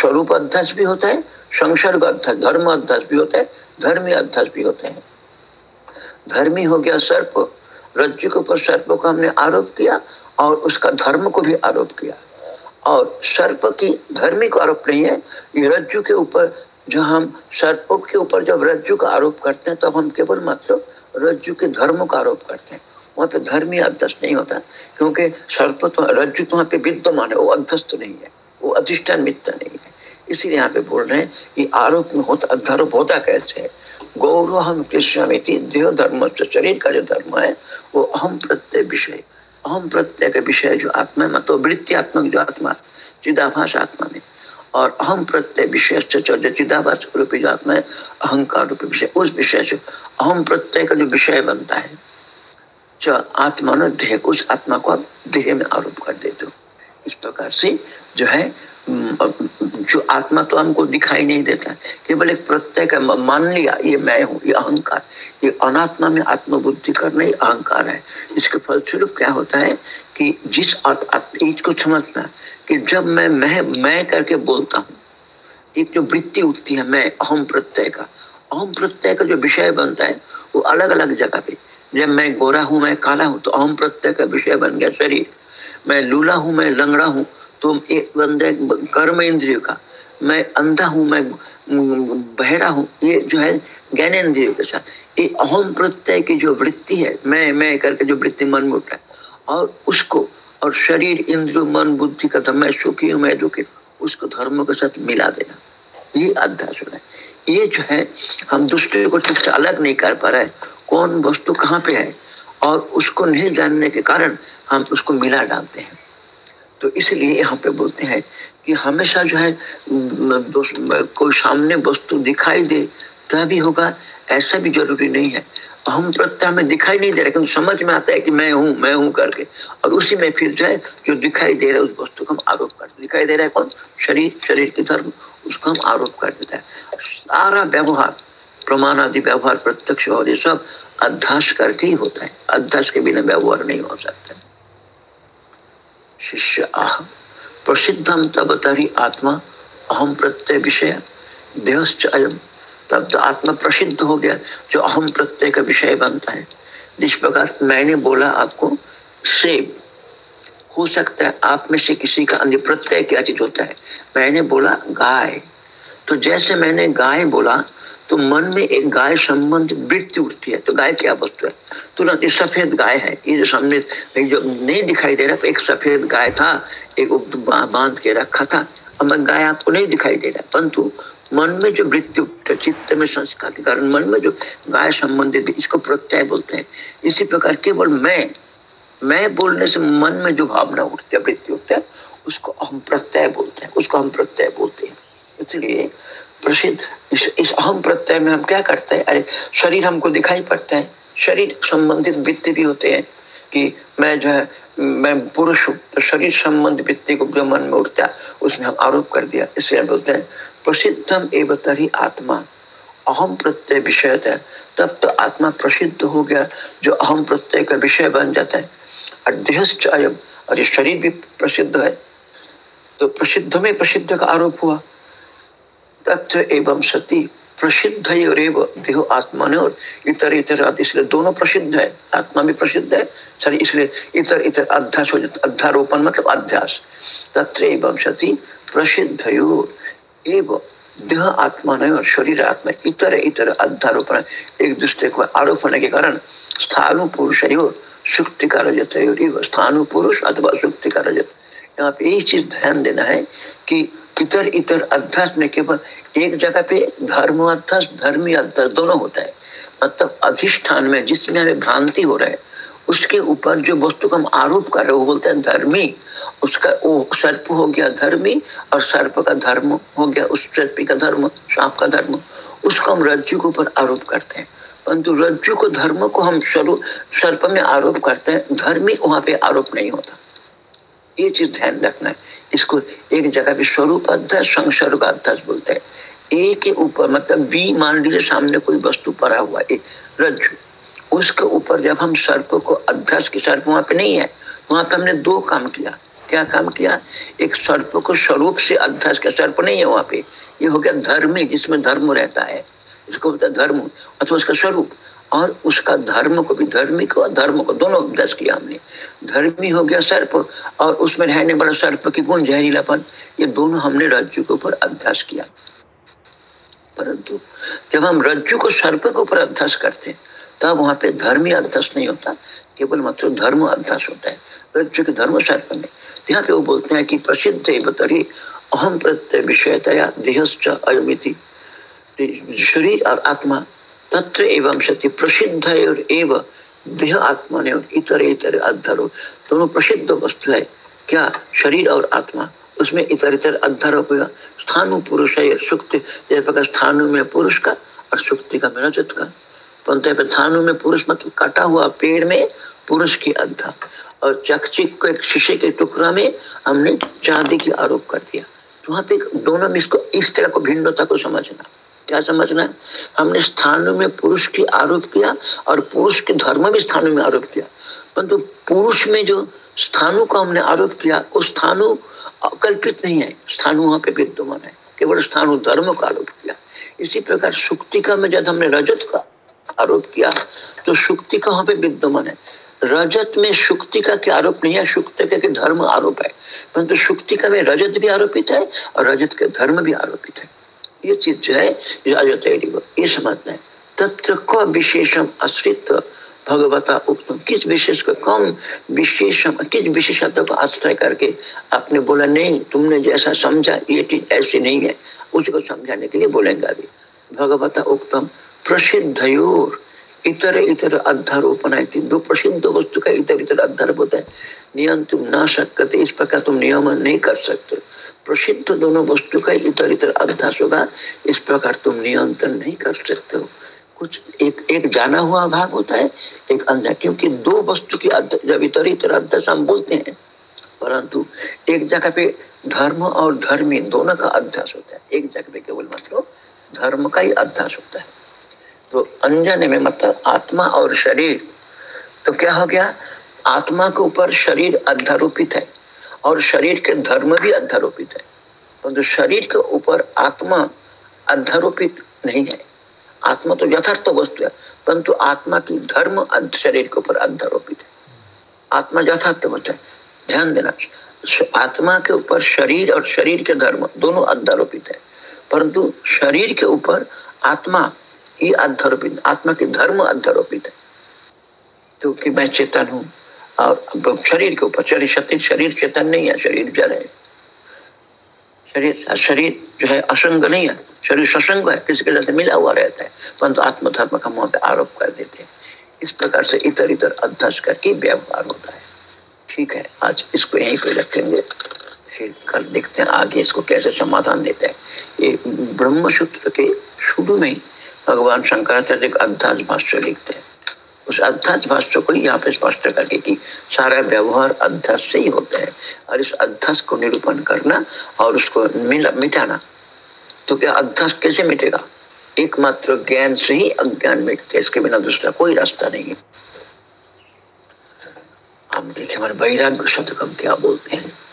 स्वरूप अध्यास भी होता है, संसर्ग अध्यास, धर्म अध्यास भी होता है, धर्मी अध्यास भी होते हैं। धर्मी हो गया सर्प, रज्जु के ऊपर सर्प को हमने आरोप किया, और उसका धर्म को भी आरोप किया। और सर्प की धर्मी को आरोप नहीं है, ये रज्जु के ऊपर जो हम सर्प के ऊपर जब रज्जु का आरोप करते हैं, तब तो हम केवल मात्र रज्जु के धर्म का आरोप करते हैं। वहाँ पे धर्म ही अध्यस्त नहीं होता, क्योंकि सर्प तो रज्जु तो वहाँ पे विद्यमान है, वो अध्यस्त नहीं है, वो अधिष्ठान मित्र नहीं है। इसीलिए यहाँ पे बोल रहे हैं कि आरोप में होता अध्यारोप होता कैसे है? गौरव हम कृष्ण देह धर्म शरीर का जो धर्म है, वो अहम प्रत्यय विषय अहम प्रत्यय का विषय जो आत्मा में तो वृत्तियात्मक जो आत्मा चिदाभास आत्मा में। और अहम प्रत्यय विषय जो चिदाभास रूपी जो आत्मा है, अहंकार रूपी विषय, उस विषय से अहम प्रत्यय का जो विषय बनता है, जो आत्मा न देह उस आत्मा को आप देह में आरोप कर देते हो। इस प्रकार से जो है जो आत्मा तो हमको दिखाई नहीं देता, केवल एक प्रत्यय का मान लिया, ये मैं हूँ, ये अहंकार, ये अनात्मा में आत्मबुद्धि करना ही अहंकार है। इसके फलस्वरूप क्या होता है कि जिस चीज़ को समझना कि जब मैं मैं मैं करके बोलता हूँ, एक जो वृत्ति उठती है, मैं, अहम प्रत्यय का। अहम प्रत्यय का जो विषय बनता है, वो अलग अलग जगह पे। जब मैं गोरा हूँ, मैं काला हूँ तो अहम प्रत्यय का विषय बन गया शरीर। मैं लूला हूँ, मैं लंगड़ा हूँ तो एक बंदे कर्म इंद्रिय का। मैं अंधा हूँ, मैं बहरा हूँ, ये जो है ज्ञानेन्द्रिय के साथ। ये अहम प्रत्यय की जो वृत्ति है, मैं मैं करके जो वृत्ति मन में उठा है और उसको, और शरीर इंद्र मन, बुद्धि का मैं सुखी हूँ, मैं दुखी उसको धर्म के साथ मिला देना। ये अध्यास है। ये जो है, हम दूसरे को ठीक से अलग नहीं कर पा रहे कौन वस्तु कहाँ पे है? और उसको नहीं जानने के कारण हम उसको मिला डालते हैं। तो इसलिए यहाँ पे बोलते हैं कि हमेशा जो है कोई सामने वस्तु दिखाई दे, तभी होगा, ऐसा भी ज़रूरी नहीं है। हम प्रत्यय में दिखाई नहीं दे रहा, क्योंकि समझ में आता है कि मैं हूँ मैं हूँ करके। और उसी में फिर जो है, जो दिखाई दे रहा है उस वस्तु को हम आरोप कर दिखाई दे रहा है कौन? शरीर शरीर के धर्म, उसको हम आरोप कर देता है। सारा व्यवहार प्रमाण आदि व्यवहार, प्रत्यक्ष और ये सब अध्यास करके ही होता है। अध्यास के बिना व्यवहार नहीं हो सकता। शिष्य आह प्रसिद्धम तब तरी आत्मा अहम प्रत्यय विषय, देहश्च अयम। तब तो आत्मा प्रसिद्ध हो गया, जो अहम प्रत्यय का विषय बनता है। जिस प्रकार मैंने बोला आपको सेब हो सकता है आप में से किसी का अन्य प्रत्यय क्या चीज़ होता है। मैंने बोला, गाय। तो जैसे मैंने गाय बोला तो मन में एक गाय संबंध वृत्ति उठती है। तो गाय क्या वस्तु है? तुरंत ये सफ़ेद गाय है। ये जो सामने जो नहीं दिखाई दे रहा, एक सफ़ेद गाय था, एक बाँध के रखा था। अब मैं गाय आपको नहीं दिखाई दे रहा, परंतु मन में जो वृत्ति चित्त में संस्कार के कारण मन में जो गाय संबंधित इसको प्रत्यय बोलते हैं। इसी प्रकार केवल मैं मैं बोलने से मन में जो भावना उठती है वृत्ति उठता है उसको हम प्रत्यय बोलते हैं उसको हम प्रत्यय बोलते हैं। इसलिए प्रसिद्ध इस, इस अहम प्रत्यय में हम क्या करते हैं? अरे शरीर हमको दिखाई पड़ता है। शरीर संबंधित वृत्ति भी होते हैं कि मैं जो है मैं पुरुष हूँ तो शरीर संबंध वृत्ति को जो मन में उठता उसमें हम आरोप कर दिया। इसलिए बोलते हैं, प्रसिद्धम एवं तरी आत्मा। अहम प्रत्यय विषय है तब तो आत्मा प्रसिद्ध हो गया, जो अहम प्रत्यय का विषय बन जाता है। अध्यस्त अयम, और ये शरीर भी प्रसिद्ध है। तो प्रसिद्ध में प्रसिद्ध का आरोप हुआ। तथ्य एवं सती प्रसिद्ध है और देह ने और इतर इतर इसलिए दोनों प्रसिद्ध है। आत्मा भी प्रसिद्ध है, सॉरी, इसलिए इतर इतर अध्यास हो जाता, अध्यारोपण मतलब अध्यास। तत्र सती प्रसिद्ध एवं देह आत्मा नहीं और शरीर आत्मा इतर इतर अध्यारोपण एक दूसरे को आरोप होने के कारण स्थानु पुरुष सुक्ति का रजत स्थानु पुरुष अथवा सुक्ति का रजत यहाँ पे यही चीज़ ध्यान देना है कि इतर इतर अध्यास में केवल एक जगह पे धर्म अध्यास धर्मी अध्यास दोनों होता है। मतलब अधिष्ठान में जिसमें हमें भ्रांति हो रहा है, उसके ऊपर जो वस्तु का हम आरोप कर रहे वो बोलते हैं धर्मी। उसका वो सर्प हो गया धर्मी और सर्प का धर्म हो गया, उस सर्पी का धर्म, सांप का धर्म। उसको हम रज्जु के ऊपर आरोप करते हैं। परंतु रज्जु को, धर्म को हम स्वरूप सर्प में आरोप करते हैं। धर्मी वहाँ पे आरोप नहीं होता। ये चीज़ ध्यान रखना है। इसको एक जगह पे स्वरूप अध्यक्ष संस्वर का अध्यक्ष बोलते हैं। ए के ऊपर मतलब बी मान लीजिए सामने कोई वस्तु पड़ा हुआ है रज्जु उसके ऊपर जब हम सर्प को अध्यक्ष के सर्प वहाँ पे नहीं है, वहाँ पे हमने दो काम किया। क्या काम किया? एक सर्प को स्वरूप से अध्यक्ष का सर्प नहीं है वहाँ पे। ये हो गया धर्मी जिसमें धर्म रहता है। इसको बोलता है धर्म, अथवा उसका स्वरूप। और उसका धर्म को भी धर्मी को धर्म को दोनों अभ्यास किया हमने। धर्मी हो गया सर्प, और उसमें रहने वाला सर्प की गुण जहरीलापन, ये दोनों हमने रज्जु के ऊपर अभ्यास किया। परंतु जब हम रज्जु को सर्प के ऊपर अभ्यास करते हैं, तब वहाँ पे धर्मी अभ्यास नहीं होता, केवल मात्र धर्म अभ्यास होता है। रज्जु के धर्म सर्प में यहाँ पे वो बोलते हैं कि प्रसिद्ध अहम प्रत्यय विषयतया देहश्च अयमिति। शरीर और आत्मा तत्र एवं सत्य प्रसिद्ध है और एवं देह आत्मा ने इतर इतर अध्यारोप दोनों प्रसिद्ध वस्तु है। क्या? शरीर और आत्मा। उसमें इतर इतर अध्यारोप होगा स्थानु पुरुष है सुक्ति जैसे प्रकार स्थानु में पुरुष का और सुक्ति का मेरा रजत का। परंतु स्थानु में पुरुष मतलब कटा हुआ पेड़ में पुरुष की अध्या। और चकचिक को एक शीशे के टुकड़ा में हमने चांदी की आरोप कर दिया। तो वहाँ पे दोनों में इसको, इस तरह को भिन्नता को समझना। क्या समझना है? हमने स्थानों में पुरुष की आरोप किया और पुरुष के धर्म में स्थानों में आरोप किया। परंतु पुरुष में जो स्थानों का हमने आरोप किया, उस स्थानु कल्पित नहीं है। स्थानु वहाँ पे विद्यमान है। केवल स्थानु धर्म का आरोप किया। इसी प्रकार सुक्तिका में जब हमने रजत का आरोप किया तो सुक्तिका वहाँ पे विद्यमान है। रजत में शुक्तिका के आरोप नहीं है? शुक्तिका के धर्म आरोप है? परंतु शुक्तिका में रजत भी आरोपित है और रजत के धर्म भी आरोपित है। ये चीज़ जो है, ये समझना है। तत्र क विशेषम आश्रित भगवता उत्तम किस विशेष को कम विशेषम किस विशेषता को आश्रय करके आपने बोला, नहीं, तुमने जैसा समझा, ये चीज़ ऐसी नहीं है। उसको समझाने के लिए बोलेंगे अभी। भगवता उत्तम प्रसिद्ध इतर इतर अध्यारोपण है दो प्रसिद्ध वस्तु का इतर इतर अध्यारोप होता है। नियम तुम ना सकते इस प्रकार तुम नियम नहीं कर सकते। प्रसिद्ध दोनों वस्तु का इतर इतर अध्यास होगा, इस प्रकार तुम नियंत्रण नहीं कर सकते हो। कुछ एक एक जाना हुआ भाग होता है, एक अनजा क्योंकि दो वस्तु की जब इतर हम बोलते हैं, परंतु एक जगह पे धर्म और धर्मी दोनों का अध्यास होता है। एक जगह पे केवल मतलब धर्म का ही अध्यास होता है। तो अनजाने में मतलब आत्मा और शरीर। तो क्या हो गया? आत्मा के ऊपर शरीर अध्यारोपित है और शरीर के धर्म भी अध्यारोपित है। परंतु तो शरीर के ऊपर आत्मा अध्यारोपित नहीं है। आत्मा तो यथार्थ वस्तु है, परंतु आत्मा की धर्म शरीर के ऊपर अध्यारोपित है। आत्मा यथार्थ वस्तु है, ध्यान देना। आत्मा के ऊपर शरीर और शरीर के धर्म दोनों अध्यारोपित है, परंतु शरीर के ऊपर आत्मा ये अध्यारोपित आत्मा के धर्म अध्यारोपित है। तो कि मैं चेतन हूँ, और शरीर के ऊपर, शरीर शरीर चेतन नहीं है, शरीर जड़ है। शरीर शरीर जो है असंग नहीं है। शरीर ससंग है, किसी के साथ मिला हुआ रहता है, परंतु आत्म धर्म का मुँह पे आरोप कर देते हैं। इस प्रकार से इधर इधर अध्यक्ष करके व्यवहार होता है। ठीक है, आज इसको यहीं पे रखेंगे। फिर कल देखते हैं आगे इसको कैसे समाधान देते हैं। ये ब्रह्म सूत्र के शुरू में भगवान शंकराचार्य एक अध्यास भाष्य लिखते हैं। उस अध्यास भाष्य को यहाँ पे स्पष्ट करके कि सारा व्यवहार अध्यास से ही होता है। और इस अध्यास को निरूपण करना और उसको मिटाना। तो क्या अध्यास कैसे मिटेगा? एकमात्र ज्ञान से ही अज्ञान मिटते इसके बिना दूसरा कोई रास्ता नहीं है। हम देखे हमारे वैराग्य शब्द कम क्या बोलते हैं?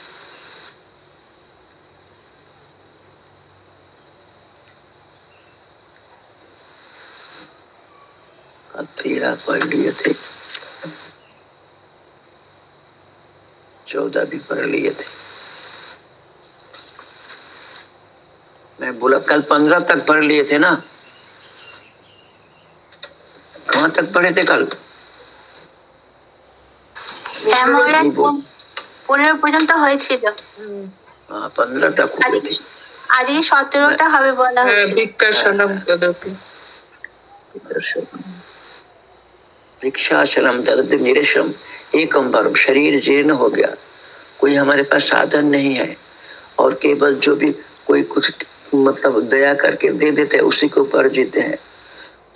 तेरह पढ़ लिए थे चौदह भी पढ़ लिए थे मैं बोला कल पंद्रह तक पढ़ लिए थे ना कहाँ तक पढ़े थे कल পনেরো পর্যন্ত হয়েছিল পনেরোটা আজকে সতেরোটা হবে বলা হয়েছে भिक्षाश्रम निरशम एकम वर्म शरीर जीर्ण हो गया। कोई हमारे पास साधन नहीं है और केवल जो भी कोई कुछ मतलब दया करके दे देते हैं, उसी को ऊपर जीते हैं।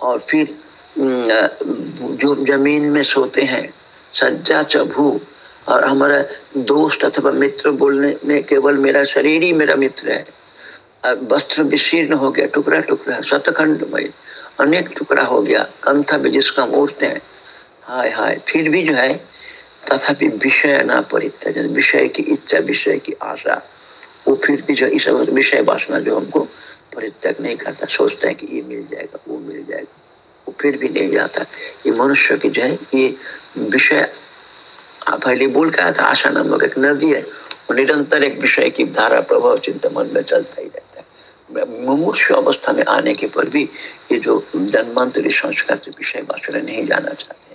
और फिर जो ज़मीन में सोते हैं, सज्जा चभू, और हमारा दोस्त अथवा मित्र बोलने में केवल मेरा शरीर ही मेरा मित्र है। वस्त्र विशीर्ण हो गया टुकड़ा टुकड़ा शतखंड अनेक टुकड़ा हो गया कंथा भी जिसका हम उड़ते हैं। हाय हाय, फिर भी जो है, तथापि विषय ना परित्याग विषय की इच्छा, विषय की आशा, वो फिर भी जो इस विषय वासना जो हमको परित्याग नहीं करता, सोचता है कि ये मिल जाएगा, वो मिल जाएगा, वो फिर भी नहीं जाता। ये मनुष्य की जो है, ये विषय पहले बोल कहा था, आशा नामक एक नदी है, वो निरंतर एक विषय की धारा, प्रभाव, चिंता मन में चलता ही रहता है। मुमूर्ष अवस्था में आने के पर भी ये जो जन्मांतरी संस्कार, विषय वासना नहीं जाना चाहते।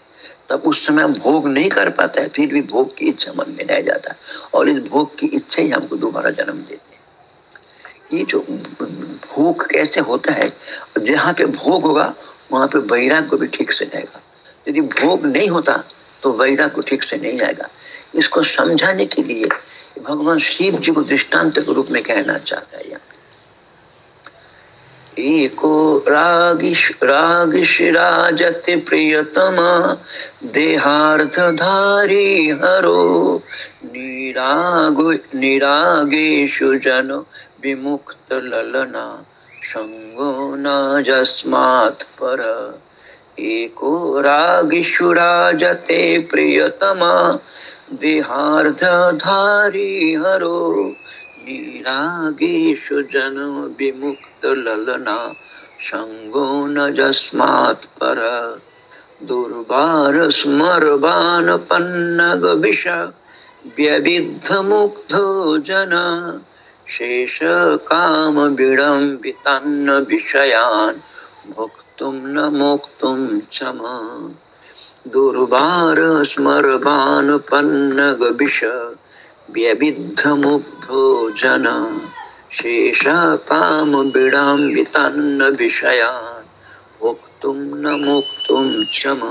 तब उस समय हम भोग नहीं कर पाता है, फिर भी भोग की इच्छा मन में रह जाता है। और इस भोग की इच्छा ही हमको दोबारा जन्म देते हैं। ये जो भोग कैसे होता है, जहाँ पे भोग होगा, वहाँ पे वैराग को भी ठीक से जाएगा। यदि भोग नहीं होता तो वैराग को ठीक से नहीं आएगा। इसको समझाने के लिए भगवान शिव जी को दृष्टांत के रूप में कहना चाहता है यहाँ। एको रागिश रागिश राजति प्रियतमा, देहार्थधारी हरो। निरागु, निरागेषु जन विमुक्त ललना संगो न जस्मात् पर। एको रागिषु राजते प्रियतमा देहार्धधारी हरो। निरागेषु जन विमुक्त ललना संगो न जस्मात् पर। दुर्बार स्मरबान पन्नग विष, व्यविद्ध मुग्धो जन। शेष काम विडम्बितन्न विषयान्, भोक्तुं न मोक्तुं क्षम दुर्बार स्मरबान पन्नग विष, व्यविद्ध मुग्धो जन। शेष काम विड़ाम्बितान्न विषयान भोक्तुम न मुक्तुम क्षम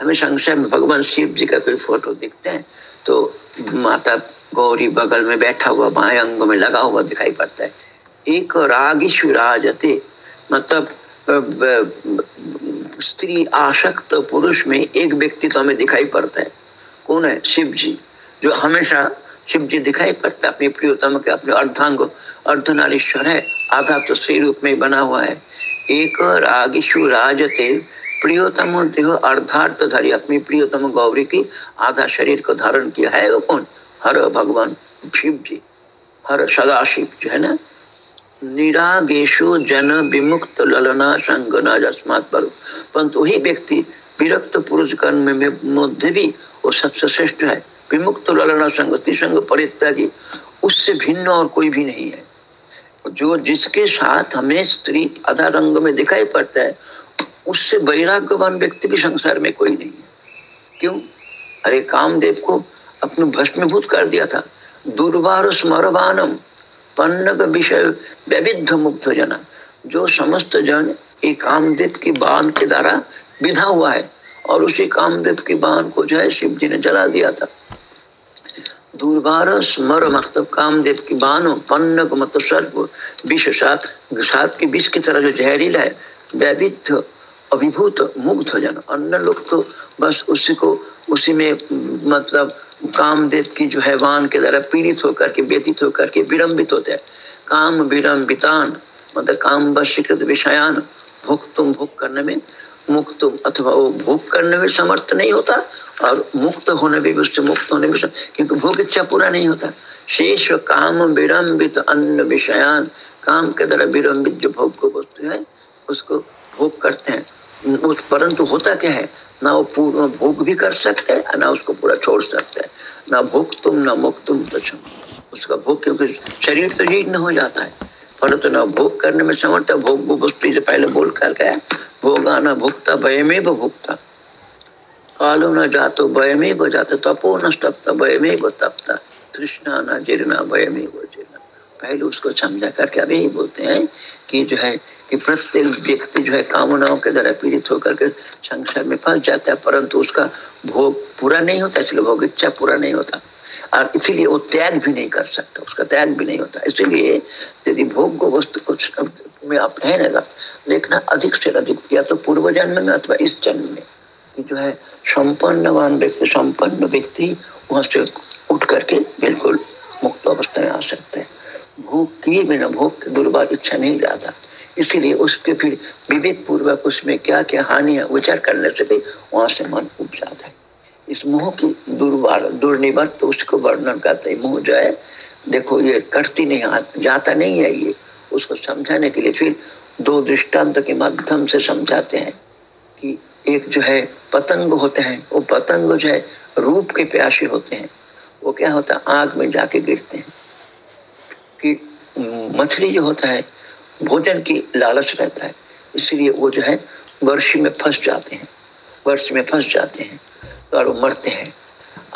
हमें संशय में भगवान शिव जी का कोई फ़ोटो दिखते हैं तो माता गौरी बगल में बैठा हुआ, बाएँ अंग में लगा हुआ दिखाई पड़ता है। एक रागिशु राजते मतलब स्त्री आशक्त पुरुष में एक व्यक्ति तो हमें दिखाई पड़ता है। कौन है? शिव जी, जो हमेशा शिव जी दिखाई पड़ता, अपनी प्रियोतम के अपने अर्धांग, अर्धनारीश्वर है। आधा तो श्री रूप में बना हुआ है। एक रागिशु राजते, प्रियोतम देह अर्धार्थ धारी। अपनी प्रियोतम गौरी की आधा शरीर को धारण किया है वो कौन? हर भगवान शिव जी हर सदाशिव जो है ना? निरागेशु जन विमुक्त ललना संगना जस्मात पर परंतु वही व्यक्ति विरक्त पुरुष कर्म में मध्य भी वो सबसे श्रेष्ठ है। विमुक्त ललना संग तिसंग परित्यागी, उससे भिन्न और कोई भी नहीं है। जो जिसके साथ हमें स्त्री आधा रंग में दिखाई पड़ता है, उससे वैराग्यवान व्यक्ति भी संसार में कोई नहीं है। क्यों? अरे कामदेव को अपने भस्मीभूत कर दिया था। दुर्बार स्मरवानम, पन्नग विषय वैविध मुक्त जना। जो समस्त जन एक कामदेव की बाण के द्वारा विधा हुआ है, और उसी कामदेव की बाण को जो है शिव जी ने जला दिया था। कामदेव की पन्नग मतलब विष की विष की तरह जो जहरीला है वैविध अभिभूत मुग्ध जन। अन्य लोग तो बस उसी को, उसी में मतलब कामदेव की जो है वान के द्वारा पीड़ित होकर के, व्यतीत होकर के विरम्बित होते हैं। काम विरम्बितान मतलब काम वशीकृत विषयान भोग तुम भोग करने में मुक्त अथवा वो भोग करने में समर्थ नहीं होता और मुक्त होने भी उससे मुक्त होने में क्योंकि भोग इच्छा पूरा नहीं होता। शेष काम विरम्बित अन्न विषयान। काम के द्वारा विरम्बित जो भोग को वस्तु है, उसको भोग करते हैं। परंतु होता क्या है? ना वो पूर्ण भोग भी कर सकते हैं, ना उसको पूरा छोड़ सकते हैं। ना भोग तुम ना मुक्त तुम तो उसका भोग क्योंकि शरीर तो जीर्ण हो जाता है। परंतु ना भोग करने में समर्थ, भोग वस्तु से पहले बोल कर गया। भोगा न भुगता भयमे भुगता। कालो न जातो भयमे जाता, तपो न तपता भयमे तपता। तृष्णा न जीर्णा भयमे जीर्णा। पहले उसको समझा करके अभी ही बोलते हैं कि जो है, कि प्रत्येक व्यक्ति जो है, कामनाओं के द्वारा पीड़ित होकर के संसार में फंस जाता है, परंतु उसका भोग पूरा नहीं होता, इसलिए भोग इच्छा पूरा नहीं होता। इसीलिए वो त्याग भी नहीं कर सकता, उसका त्याग भी नहीं होता। इसीलिए यदि भोग को वस्तु कुछ में आप रहेगा देखना अधिक से अधिक, या तो पूर्व जन्म में अथवा इस जन्म में, कि जो है संपन्नवान व्यक्ति, संपन्न व्यक्ति वहाँ से उठ करके बिल्कुल मुक्त अवस्था में आ सकते हैं। भोग किए बिना भोग की दुर्बार इच्छा नहीं जाता इसीलिए उसके फिर विवेक पूर्वक उसमें क्या क्या हानि है विचार करने से भी वहाँ से मन उब जाता है। इस मोह की दुर्वार दुर्निवर तो उसको वर्णन करते है। मोह जो है, देखो ये करती नहीं जाता नहीं है ये। उसको समझाने के लिए फिर दो दृष्टांत के माध्यम से समझाते हैं कि एक जो है, पतंग होते हैं। वो पतंग जो है, रूप के प्यासे होते हैं। वो क्या होता है, आग में जाके गिरते हैं। कि मछली जो होता है, भोजन की लालच रहता है। इसलिए वो जो है, वर्ष में फंस जाते हैं। वर्ष में फंस जाते हैं। और वो मरते हैं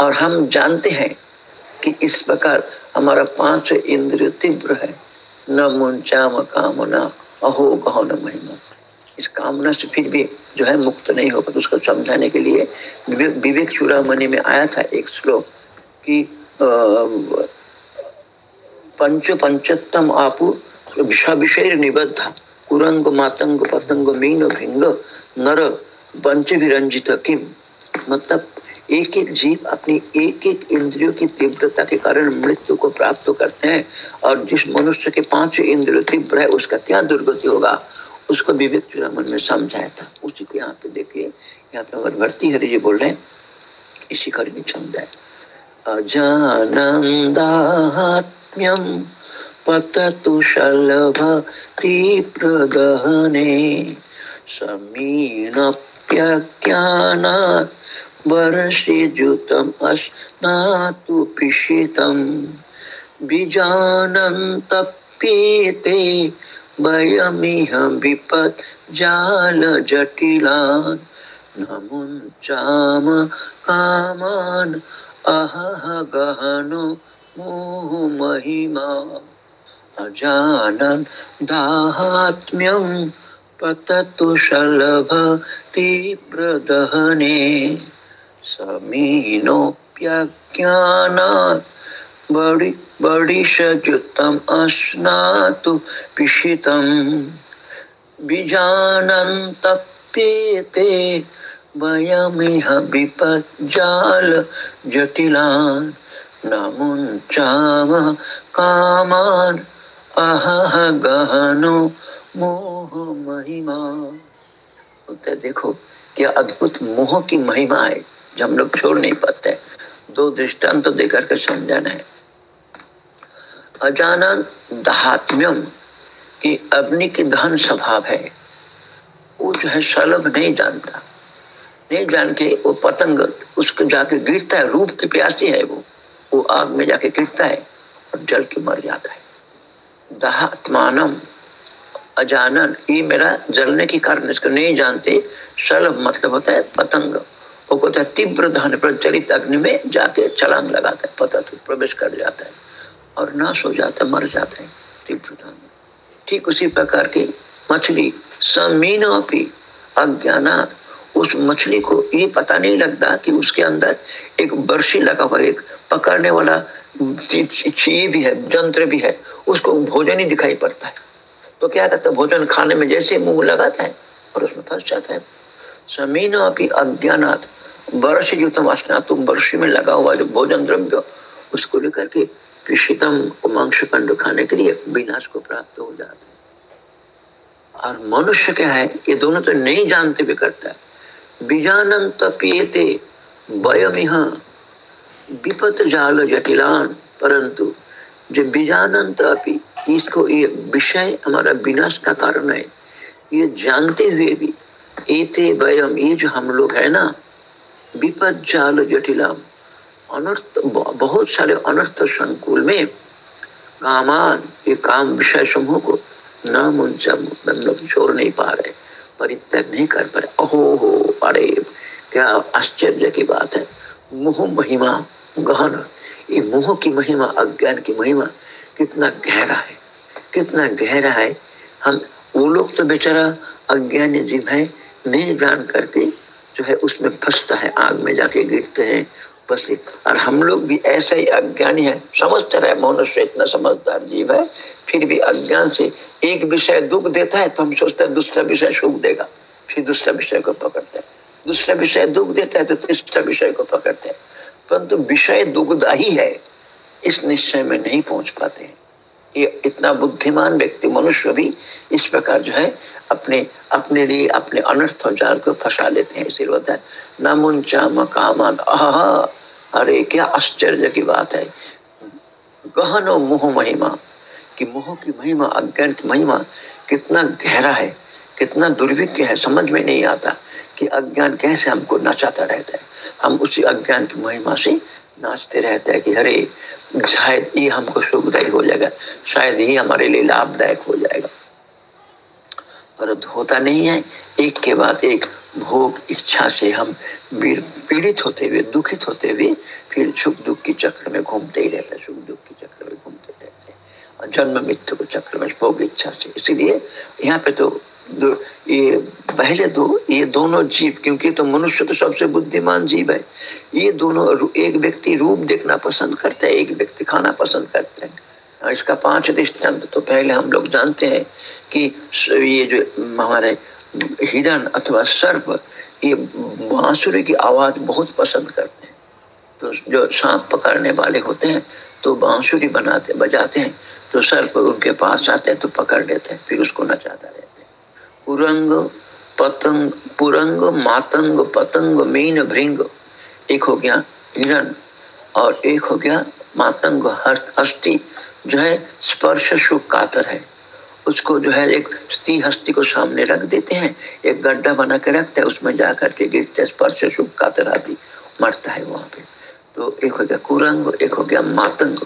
और हम जानते हैं कि इस प्रकार हमारा पाँच इंद्रिय तीव्र है। न मुंचाम कामना अहो कहो न महिमा। इस कामना से फिर भी जो है मुक्त नहीं होगा तो उसको समझाने के लिए विवेक चूड़ामणि में आया था एक श्लोक कि पंच पंचतम आपू विषय निबद्ध, कुरंग मातंग पतंग मीन भिंग नर पंच विरंजित किम। मतलब एक एक जीव अपनी एक एक इंद्रियों की तीव्रता के कारण मृत्यु को प्राप्त करते हैं और जिस मनुष्य के पाँच इंद्रियों तीव्र है उसका क्या दुर्गति होगा, उसको विवेक चुरामन में समझाया था उसी के यहाँ पे देखिए, यहाँ पे अगर भर्ती हरि जी बोल रहे हैं, इसी में क्षमता है। अजानंदात्म्यम पततु शलभतीप्रदहने समीनप्यज्ञानात् वर्षिजुतम् अस्नातु पिशितम् बीजानन्तप्येते वयमिह विपत् जालजटिलान् न मुञ्चाम कामान् अहह गहनो मोह महिमा। अजानन् दाहात्म्यं पततु शलभ तीव्रदहने समीनोऽप्यज्ञानात् बडि बडिशजुतम् अश्नातु पिशितम् वयमिह न मुञ्चाम कामान्। अहह गहनो मोह महिमा। देखो, क्या अद्भुत मोह की महिमा है। जो हम लोग छोड़ नहीं पाते। दो दृष्टांत तो देकर के समझाना है। अजाना दहात्म्यम की अग्नि की धन स्वभाव है। वो जो है सलभ नहीं जानता। नहीं जान के वो पतंग उसको जाके गिरता है, रूप की प्यासी है वो। वो आग में जाके गिरता है और जल के मर जाता है। दहात्मानम, अजानन, ये मेरा जलने के कारण इसको नहीं जानते। सलभ मतलब होता है पतंग। वो कहता तीव्र धन प्रचलित अग्नि में जाके छलांग लगाता है, पता तो प्रवेश कर जाता है और नाश हो जाता है, मर जाता है तीव्र धन। ठीक उसी प्रकार की मछली, समीन अज्ञानात, उस मछली को ये पता नहीं लगता कि उसके अंदर एक बर्शी लगा हुआ, एक पकड़ने वाला छी भी है, जंत्र भी है, उसको भोजन ही दिखाई पड़ता है। तो क्या करता है? भोजन खाने में जैसे मुँह लगाता है और उसमें फंस जाता है। समीन अपनी अज्ञानात वर्ष जो तुम तुम वर्ष में लगा हुआ जो भोजन द्रव्य, उसको लेकर के कृषितम मांस कंड खाने के लिए विनाश को प्राप्त हो जाता है। और मनुष्य क्या है, ये दोनों तो नहीं जानते भी करता है। बीजानंत पियते, वयमिह, विपत जाल जटिलान, परंतु जो बीजानंत अपी इसको ये विषय हमारा विनाश का कारण है, ये जानते हुए भी, एते वयम, ये जो हम लोग है ना विपद जाल जटिलाम अनर्थ, बहुत सारे अनर्थ संकुल में कामान, ये काम विषय समूह को नाम उनसे लोग छोड़ नहीं पा रहे, परित्याग नहीं कर पा रहे। ओहो हो, अरे, क्या आश्चर्य की बात है। मोह महिमा, गहन। ये मोह की महिमा, अज्ञान की महिमा कितना गहरा है, कितना गहरा है। हम, वो लोग तो बेचारा अज्ञानी जीव है, नहीं जान करके जो है उसमें फंसता है, आग में जाके गिरते हैं। बस और हम लोग भी ऐसे ही अज्ञानी है। समझते रहे, मनुष्य इतना समझदार जीव है, फिर भी अज्ञान से एक विषय दुख देता है तो हम सोचते हैं दूसरा विषय सुख देगा। फिर दूसरा विषय को पकड़ते हैं। दूसरा विषय दुख देता है तो तीसरा विषय को पकड़ते हैं। परंतु विषय दुखदाही है, इस निश्चय में नहीं पहुँच पाते हैं। ये इतना बुद्धिमान व्यक्ति, मनुष्य भी इस प्रकार जो है अपने अपने लिए, अपने अनर्थ जाल को फंसा लेते हैं इसलिए होता है न मुंचा मकामान अरे, क्या आश्चर्य की बात है। गहनो मोह महिमा, कि मोह की महिमा, अज्ञान की महिमा कितना गहरा है, कितना दुर्भिक्ष है, समझ में नहीं आता कि अज्ञान कैसे हमको नचाता रहता है। हम उसी अज्ञान की महिमा से नाचते रहते हैं कि अरे, शायद ये हमको सुखदायी हो जाएगा, शायद ये हमारे लिए लाभदायक हो जाएगा। पर होता नहीं है। एक के बाद एक भोग इच्छा से हम पीड़ित होते हुए, दुखित होते हुए फिर सुख दुख की चक्र में घूमते ही रहते सुख दुख की चक्र में घूमते रहते और जन्म मृत्यु को चक्र में, भोग इच्छा से। इसलिए यहाँ पे तो ये पहले दो, ये दोनों जीव, क्योंकि तो मनुष्य तो सबसे बुद्धिमान जीव है। ये दोनों एक व्यक्ति रूप देखना पसंद करते हैं, एक व्यक्ति खाना पसंद करते हैं। इसका पाँच दृष्टांत तो पहले हम लोग जानते हैं। कि ये जो हमारे हिरण अथवा सर्प, ये बांसुरी की आवाज़ बहुत पसंद करते हैं। तो जो सांप पकड़ने वाले होते हैं तो बांसुरी बनाते, बजाते हैं। तो सर्प उनके पास आते हैं तो पकड़ लेते हैं, फिर उसको नचाता रहते हैं। पुरंग, पतंग, पुरंग, मातंग, पतंग, मीन, भृंग, एक हो गया हिरण और एक हो गया मातंग, हस्ती जो है स्पर्श सुख कातर है। उसको जो है एक स्त्री हस्ती को सामने रख देते हैं, एक गड्ढा बना के रखते हैं, उसमें जाकर के गिरते, स्पर्श सुख कातर आदि मरता है वहाँ पे। तो एक हो गया कुरंग, एक हो गया मातंग।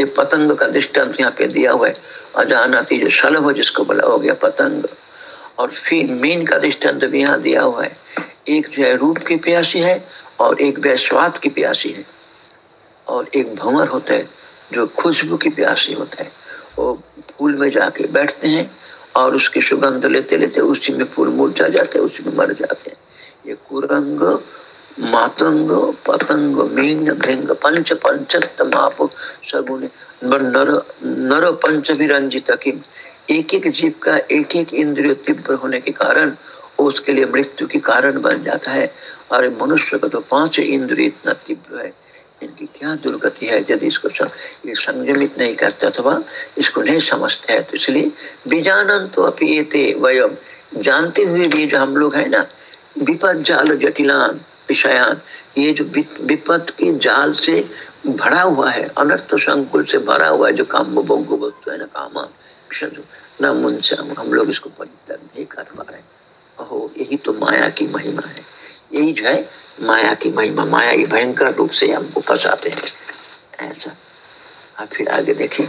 ये पतंग का दृष्टांत यहाँ पे दिया हुआ है। अजानती जो शलभ जिसको बोला हो गया पतंग। और फिर मीन का दृष्टांत भी यहाँ दिया हुआ है। एक जो है रूप की प्यासी है और एक जो स्वाद की प्यासी है। और एक भंवर होता है, जो खुशबू की प्यासी होता है। वो फूल में जाके बैठते हैं और उसकी सुगंध लेते लेते उसी में फूल मुरझा जाते उसी में मर जाते हैं। ये कुरंग, मातंग, पतंग, मीन भृंग पंच पंचतमाप सगुण नर नर पंच विरंजित किम। एक एक जीव का एक एक इंद्रिय तीव्र होने के कारण उसके लिए मृत्यु के कारण बन जाता है। और मनुष्य का तो पाँच इंद्रिय इतना तीव्र है। इनकी क्या दुर्गति है? यदि इसको ये संयमित नहीं करते अथवा इसको नहीं समझते हैं तो इसलिए बीजानंद तो अपी वयम। जानते हुए भी जो हम लोग है ना, विपद जाल जटिलान विषयान, ये जो विपद की जाल से भरा हुआ है, अनर्थ संकुल से भरा हुआ है, जो काम भोग्य वस्तु है ना, कामा न मुंशा हम लोग इसको परित्याग नहीं कर पा रहे अहो, यही तो माया की महिमा है। यही जो है माया की महिमा, माया की भयंकर रूप से हमको फंसाते हैं। ऐसा। आप फिर आगे देखें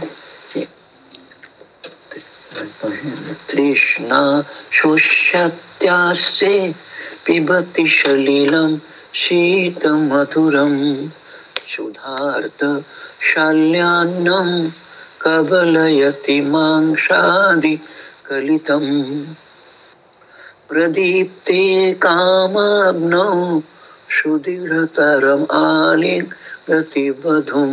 तृष्णा पिबति कबलयति प्रदीप्ते कामाग्नौ सुदृढतरम् आलिङ्गतिबधुं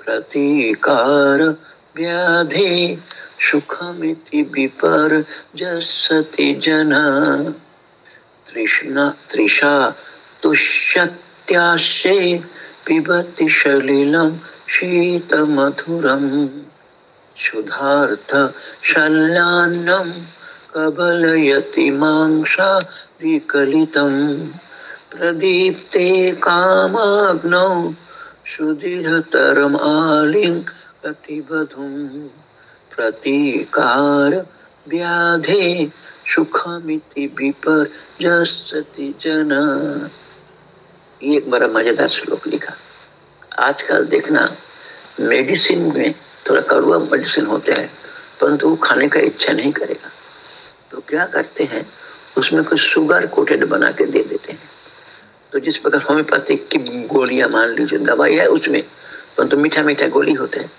प्रतीकार व्याधे सुखमिति विपर्जसति जना। तृष्णा तृषा तुष्यत्याशे पिबति सलिलं शीतमधुरं क्षुधार्थ शल्यान्नं कबलयति मांसा विकलितम्। प्रदीप्ते कामाग्नौ सुदृढतरम् आलिङ्गतिबधुं प्रतीकार व्याधे सुखमिति विपर्यसति जन। ये एक बड़ा मज़ेदार श्लोक लिखा। आजकल देखना, मेडिसिन में थोड़ा कड़ुआ मेडिसिन होते हैं, परंतु वो खाने का इच्छा नहीं करेगा। तो क्या करते हैं, उसमें कुछ शुगर कोटेड बना के दे देते हैं। तो जिस प्रकार होम्योपैथिक की गोलियाँ मान लीजिए दवाई है उसमें परंतु तो मीठा मीठा गोली होते हैं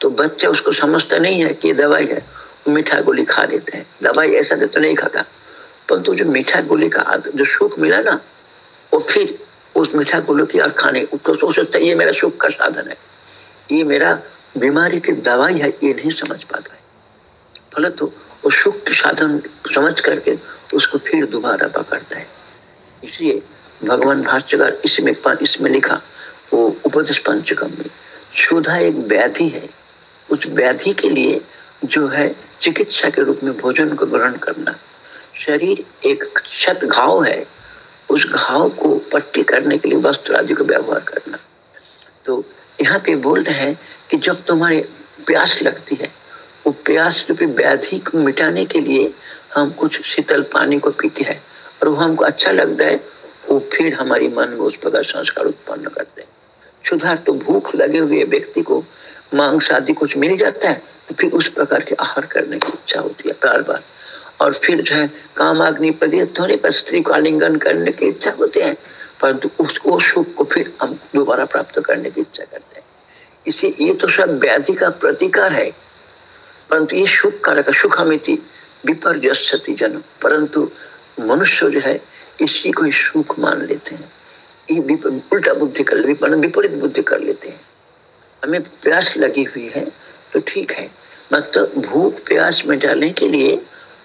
तो बच्चा उसको समझता नहीं है कि ये दवाई है मीठा गोली खा लेते हैं। दवाई ऐसा तो नहीं खाता, परंतु तो जो मीठा गोली का जो सुख मिला ना, वो फिर उस मीठा गोली की और खाने उसको सोच सकता है, ये मेरा सुख का साधन है। ये मेरा बीमारी की दवाई है, ये नहीं समझ पाता है। फलत तो वो सुख के साधन समझ करके उसको फिर दोबारा पकड़ता है। इसलिए भगवान भाष्यकार इसमें इसमें लिखा, वो उपदेश पंचकम में, क्षुधा एक व्याधि है। उस व्याधि के लिए जो है चिकित्सा के रूप में भोजन को ग्रहण करना। शरीर एक क्षत घाव है, उस घाव को पट्टी करने के लिए वस्त्र आदि का व्यवहार करना। तो यहाँ पे बोल रहे हैं कि जब तुम्हारे प्यास लगती है, वो प्यास रूपी व्याधि को मिटाने के लिए हम कुछ शीतल पानी को पीते हैं और वो हमको अच्छा लगता है वो फिर हमारी मन में उस प्रकार संस्कार उत्पन्न करते हैं। क्षुधा तो भूख लगे हुए व्यक्ति को मांग शादी कुछ मिल जाता है तो फिर उस प्रकार के आहार करने की इच्छा होती है कार बार। और फिर जो है, कामाग्नि प्रदीप्त होने पर स्त्री को आलिंगन करने की इच्छा होते हैं, परंतु उसको सुख को फिर हम दोबारा प्राप्त करने की इच्छा करते हैं। इसे, ये तो सब व्याधि का प्रतिकार है। परंतु ये सुख कारक सुख हमें थी विपर्यति जन, परंतु मनुष्य जो है इसी को सुख मान लेते हैं। ये उल्टा बुद्धि कर विपरीत बुद्धि कर लेते हैं। हमें प्यास लगी हुई है तो ठीक है। मतलब भूख प्यास मिटाने के लिए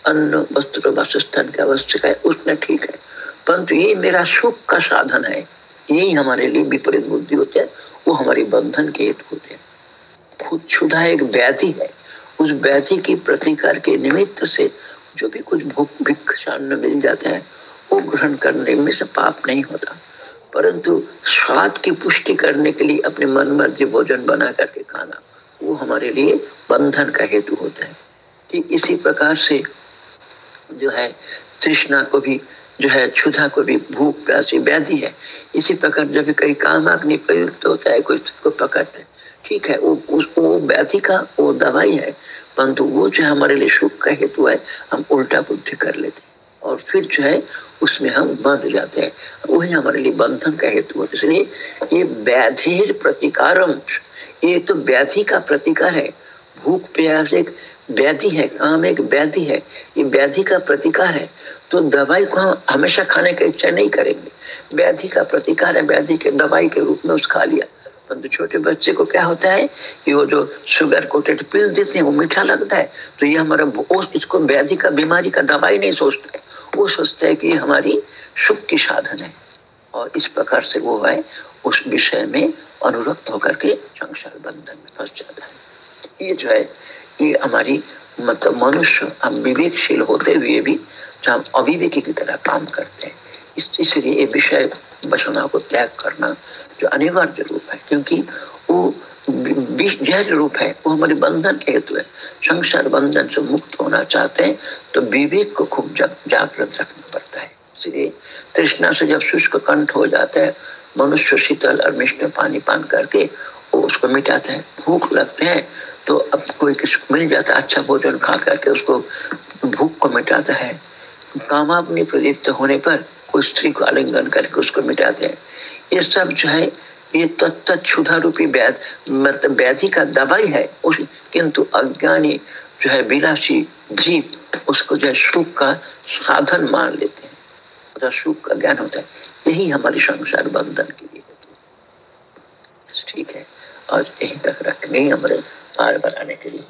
अन्न, वस्त्र वासस्थान की आवश्यक है, उसमें ठीक है। परंतु ये मेरा सुख का साधन है। यही हमारे लिए विपरीत बुद्धि होते हैं, वो हमारे बंधन के हेतु होते हैं। खुद क्षुधा एक व्याधि है। उस व्याधि की प्रतिकार के निमित्त से जो भी कुछ भूख भिक्षा मिल जाता है वो ग्रहण करने में से पाप नहीं होता। परंतु स्वाद की पुष्टि करने के लिए अपने मन मर्ज़ी भोजन बना करके खाना, वो हमारे लिए बंधन का हेतु होता है। ठीक इसी प्रकार से जो है, तृष्णा को भी, जो है, क्षुधा को भी भूख, प्यासी, व्याधि है। इसी प्रकार जब कहीं काम अग्नि प्रयुक्त होता है, कोई को पकड़ते हैं, ठीक है, वो, उस, वो व्याधि का, वो दवाई है, परंतु वो जो हमारे लिए सुख का हेतु है, हम उल्टा बुद्धि कर लेते और फिर जो है, उसमें हम बंध जाते हैं। वही हमारे लिए बंधन का हेतु है। इसलिए ये व्याधि प्रतिकारम, ये तो व्याधि का प्रतिकार है। भूख, प्यास एक व्याधि है, काम एक व्याधि है। ये व्याधि का प्रतिकार है। तो दवाई को हम हमेशा खाने का इच्छा नहीं करेंगे। व्याधि का प्रतिकार है व्याधि के दवाई के रूप में उस खा लिया। परंतु छोटे बच्चे को क्या होता है कि वो जो शुगर कोटेड पिल देते हैं, वो मीठा लगता है। तो ये हमारा इसको व्याधि का, बीमारी का दवाई नहीं सोचते। वो सोचते है कि हमारी सुख की साधन है। और इस प्रकार से वो है उस विषय में अनुरक्त होकर के संसार बंधन में फंस जाता है। ये जो है, ये हमारी मतलब मनुष्य हम विवेकशील होते हुए भी हम अविवेकी की तरह काम करते हैं। इसलिए ये विषय वसना को त्याग करना जो अनिवार्य रूप है, क्योंकि वो जहर रूप है, वो हमारे बंधन हेतु है। संसार बंधन से मुक्त होना चाहते हैं तो विवेक को खूब जागृत रखना पड़ता है। इसलिए तृष्णा से जब शुष्क कंठ हो जाता है, मनुष्य शीतल और मिष्ट पानी पान करके वो उसको मिटाते हैं। भूख लगते हैं तो अब कोई किस मिल जाता है अच्छा भोजन खा करके उसको भूख को मिटाता है। कामाग्नि प्रदीप्त होने पर कोई स्त्री को आलिंगन करके उसको मिटाते हैं। ये सब जो है ये तत्त क्षुधा रूपी व्याध मतलब व्याधि का दवाई है, उस किंतु अज्ञानी जो है विलासी जीव उसको जो है सुख का साधन मान लेते हैं। अर्थात सुख का ज्ञान होता है, यही हमारे संसार बंधन के लिए ठीक है और यहीं तक रखने हमारे पार बनाने के लिए।